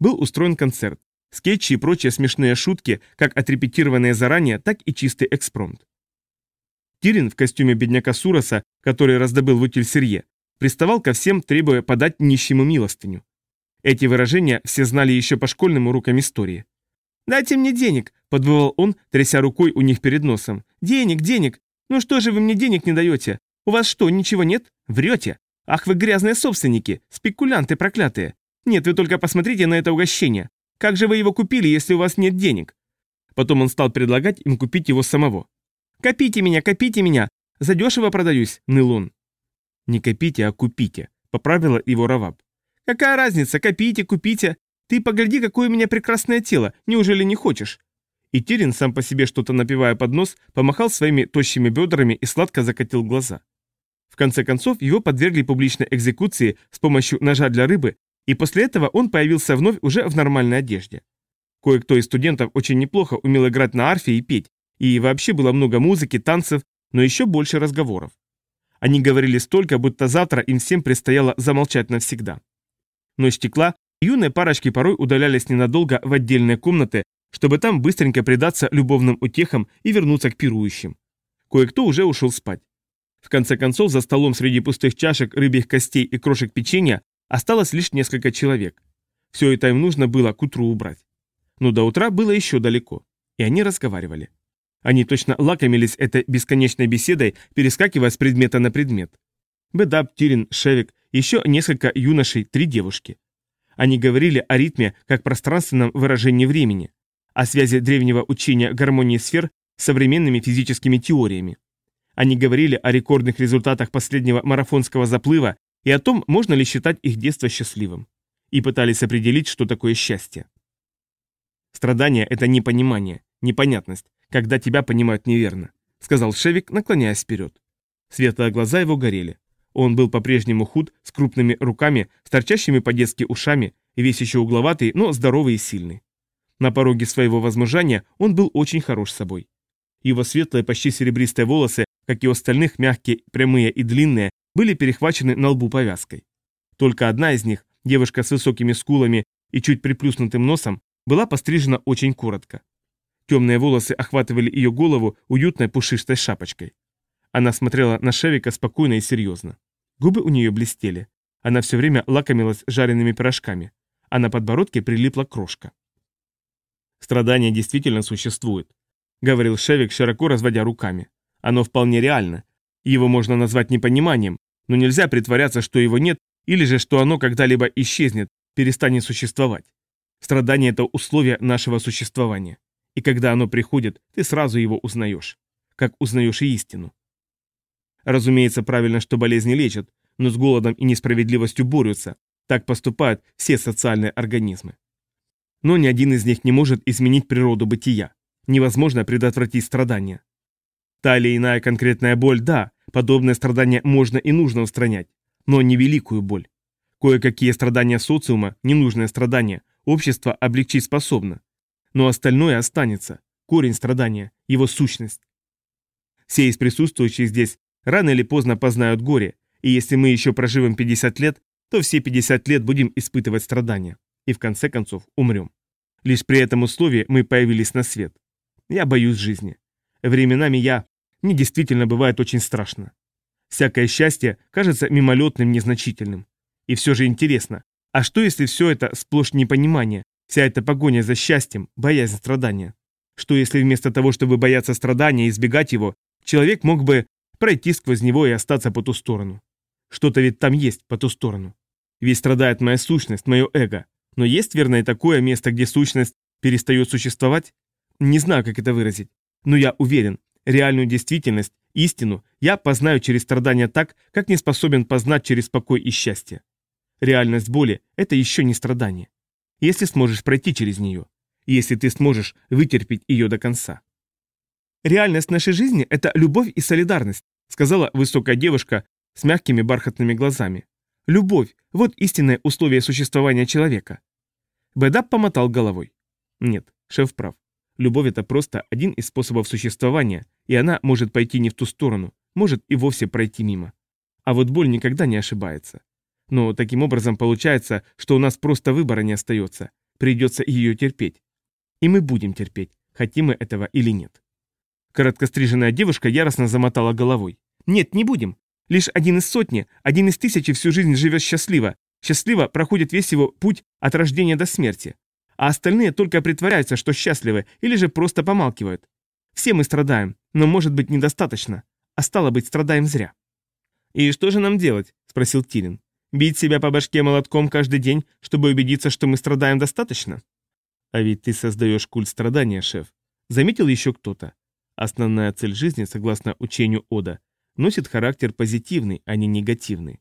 Был устроен концерт, скетчи и прочие смешные шутки, как отрепетированные заранее, так и чистый экспромт. Тирин в костюме бедняка Сураса, который раздобыл в Утильсерье, приставал ко всем, требуя подать нищему милостыню. Эти выражения все знали еще по школьным урокам истории. «Дайте мне денег», — подвывал он, тряся рукой у них перед носом. «Денег, денег! Ну что же вы мне денег не даете? У вас что, ничего нет? Врете? Ах вы грязные собственники, спекулянты проклятые! Нет, вы только посмотрите на это угощение. Как же вы его купили, если у вас нет денег?» Потом он стал предлагать им купить его самого. «Копите меня, копите меня! Задешево продаюсь», — ныл он. «Не копите, а купите», — поправила его Раваб. «Какая разница, копите, купите. Ты погляди, какое у меня прекрасное тело, неужели не хочешь?» И Тирин, сам по себе что-то напивая под нос, помахал своими тощими бедрами и сладко закатил глаза. В конце концов, его подвергли публичной экзекуции с помощью ножа для рыбы, и после этого он появился вновь уже в нормальной одежде. Кое-кто из студентов очень неплохо умел играть на арфе и петь, и вообще было много музыки, танцев, но еще больше разговоров. Они говорили столько, будто завтра им всем предстояло замолчать навсегда. Ночь текла, юные парочки порой удалялись ненадолго в отдельные комнаты, чтобы там быстренько предаться любовным утехам и вернуться к пирующим. Кое-кто уже ушел спать. В конце концов, за столом среди пустых чашек, рыбьих костей и крошек печенья осталось лишь несколько человек. Все это им нужно было к утру убрать. Но до утра было еще далеко, и они разговаривали. Они точно лакомились этой бесконечной беседой, перескакивая с предмета на предмет. Бедап, Тирин, Шевик, еще несколько юношей, три девушки. Они говорили о ритме как пространственном выражении времени, о связи древнего учения гармонии сфер с современными физическими теориями. Они говорили о рекордных результатах последнего марафонского заплыва и о том, можно ли считать их детство счастливым. И пытались определить, что такое счастье. Страдание – это непонимание, непонятность, когда тебя понимают неверно», — сказал Шевик, наклоняясь вперед. Светлые глаза его горели. Он был по-прежнему худ, с крупными руками, с торчащими по-детски ушами, весь еще угловатый, но здоровый и сильный. На пороге своего возмужания он был очень хорош собой. Его светлые, почти серебристые волосы, как и у остальных, мягкие, прямые и длинные, были перехвачены на лбу повязкой. Только одна из них, девушка с высокими скулами и чуть приплюснутым носом, была пострижена очень коротко. Темные волосы охватывали ее голову уютной пушистой шапочкой. Она смотрела на Шевика спокойно и серьезно. Губы у нее блестели. Она все время лакомилась жареными пирожками, а на подбородке прилипла крошка. «Страдание действительно существует», — говорил Шевик, широко разводя руками. «Оно вполне реально. Его можно назвать непониманием, но нельзя притворяться, что его нет, или же что оно когда-либо исчезнет, перестанет существовать. Страдание – это условие нашего существования. И когда оно приходит, ты сразу его узнаешь. Как узнаешь и истину. Разумеется, правильно, что болезни лечат, но с голодом и несправедливостью борются. Так поступают все социальные организмы. Но ни один из них не может изменить природу бытия. Невозможно предотвратить страдания. Та или иная конкретная боль, да, подобное страдание можно и нужно устранять, но не великую боль. Кое-какие страдания социума, ненужные страдания, общество облегчить способно, но остальное останется, корень страдания, его сущность. Все из присутствующих здесь рано или поздно познают горе, и если мы еще проживем 50 лет, то все 50 лет будем испытывать страдания, и в конце концов умрем. Лишь при этом условии мы появились на свет. Я боюсь жизни. Временами я... Мне действительно бывает очень страшно. Всякое счастье кажется мимолетным, незначительным. И все же интересно, а что если все это сплошь непонимание, Вся эта погоня за счастьем, боязнь страдания. Что если вместо того, чтобы бояться страдания и избегать его, человек мог бы пройти сквозь него и остаться по ту сторону? Что-то ведь там есть по ту сторону. Ведь страдает моя сущность, мое эго. Но есть, верно, и такое место, где сущность перестает существовать? Не знаю, как это выразить. Но я уверен, реальную действительность, истину, я познаю через страдания так, как не способен познать через покой и счастье. Реальность боли – это еще не страдание если сможешь пройти через нее, если ты сможешь вытерпеть ее до конца. «Реальность нашей жизни – это любовь и солидарность», сказала высокая девушка с мягкими бархатными глазами. «Любовь – вот истинное условие существования человека». Бэдап помотал головой. Нет, шеф прав. Любовь – это просто один из способов существования, и она может пойти не в ту сторону, может и вовсе пройти мимо. А вот боль никогда не ошибается. Но таким образом получается, что у нас просто выбора не остается. Придется ее терпеть. И мы будем терпеть, хотим мы этого или нет. Короткостриженная девушка яростно замотала головой. Нет, не будем. Лишь один из сотни, один из тысячи всю жизнь живет счастливо. Счастливо проходит весь его путь от рождения до смерти. А остальные только притворяются, что счастливы, или же просто помалкивают. Все мы страдаем, но может быть недостаточно. А стало быть, страдаем зря. «И что же нам делать?» – спросил Тилин. Бить себя по башке молотком каждый день, чтобы убедиться, что мы страдаем достаточно? А ведь ты создаешь культ страдания, шеф. Заметил еще кто-то? Основная цель жизни, согласно учению Ода, носит характер позитивный, а не негативный.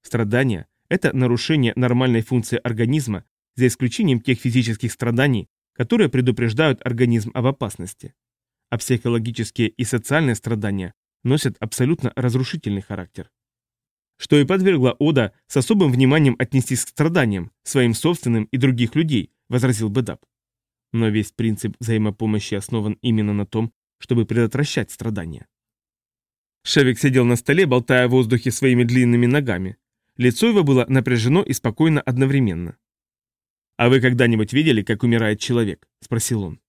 Страдание – это нарушение нормальной функции организма, за исключением тех физических страданий, которые предупреждают организм об опасности. А психологические и социальные страдания носят абсолютно разрушительный характер. Что и подвергло Ода с особым вниманием отнестись к страданиям, своим собственным и других людей, возразил Бедап. Но весь принцип взаимопомощи основан именно на том, чтобы предотвращать страдания. Шевик сидел на столе, болтая в воздухе своими длинными ногами. Лицо его было напряжено и спокойно одновременно. «А вы когда-нибудь видели, как умирает человек?» – спросил он.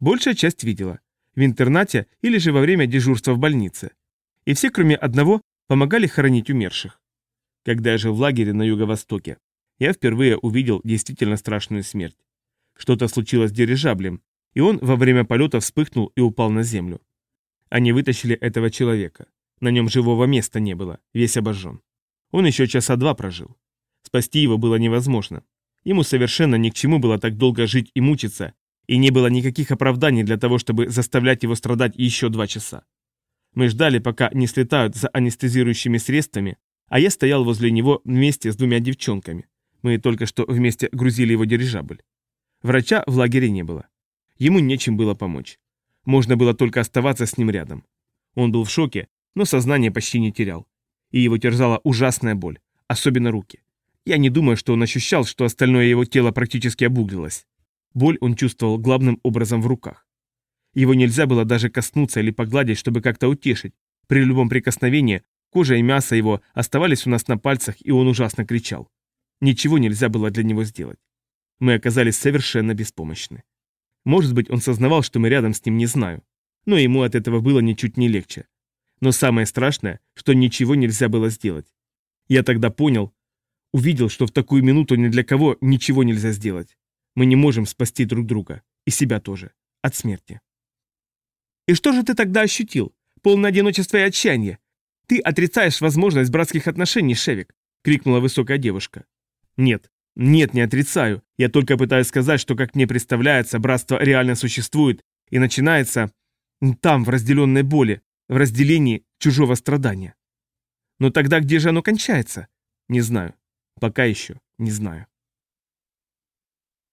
Большая часть видела. В интернате или же во время дежурства в больнице. И все, кроме одного, помогали хоронить умерших. Когда я жил в лагере на юго-востоке, я впервые увидел действительно страшную смерть. Что-то случилось с дирижаблем, и он во время полета вспыхнул и упал на землю. Они вытащили этого человека. На нем живого места не было, весь обожжен. Он еще часа два прожил. Спасти его было невозможно. Ему совершенно ни к чему было так долго жить и мучиться, и не было никаких оправданий для того, чтобы заставлять его страдать еще два часа. Мы ждали, пока не слетают за анестезирующими средствами, а я стоял возле него вместе с двумя девчонками. Мы только что вместе грузили его дирижабль. Врача в лагере не было. Ему нечем было помочь. Можно было только оставаться с ним рядом. Он был в шоке, но сознание почти не терял. И его терзала ужасная боль, особенно руки. Я не думаю, что он ощущал, что остальное его тело практически обуглилось. Боль он чувствовал главным образом в руках. Его нельзя было даже коснуться или погладить, чтобы как-то утешить. При любом прикосновении кожа и мясо его оставались у нас на пальцах, и он ужасно кричал. Ничего нельзя было для него сделать. Мы оказались совершенно беспомощны. Может быть, он сознавал, что мы рядом с ним, не знаю. Но ему от этого было ничуть не легче. Но самое страшное, что ничего нельзя было сделать. Я тогда понял, увидел, что в такую минуту ни для кого ничего нельзя сделать. Мы не можем спасти друг друга. И себя тоже. От смерти. И что же ты тогда ощутил? Полное одиночество и отчаяние. Ты отрицаешь возможность братских отношений, Шевик, крикнула высокая девушка. Нет, нет, не отрицаю. Я только пытаюсь сказать, что, как мне представляется, братство реально существует и начинается там, в разделенной боли, в разделении чужого страдания. Но тогда где же оно кончается? Не знаю. Пока еще не знаю.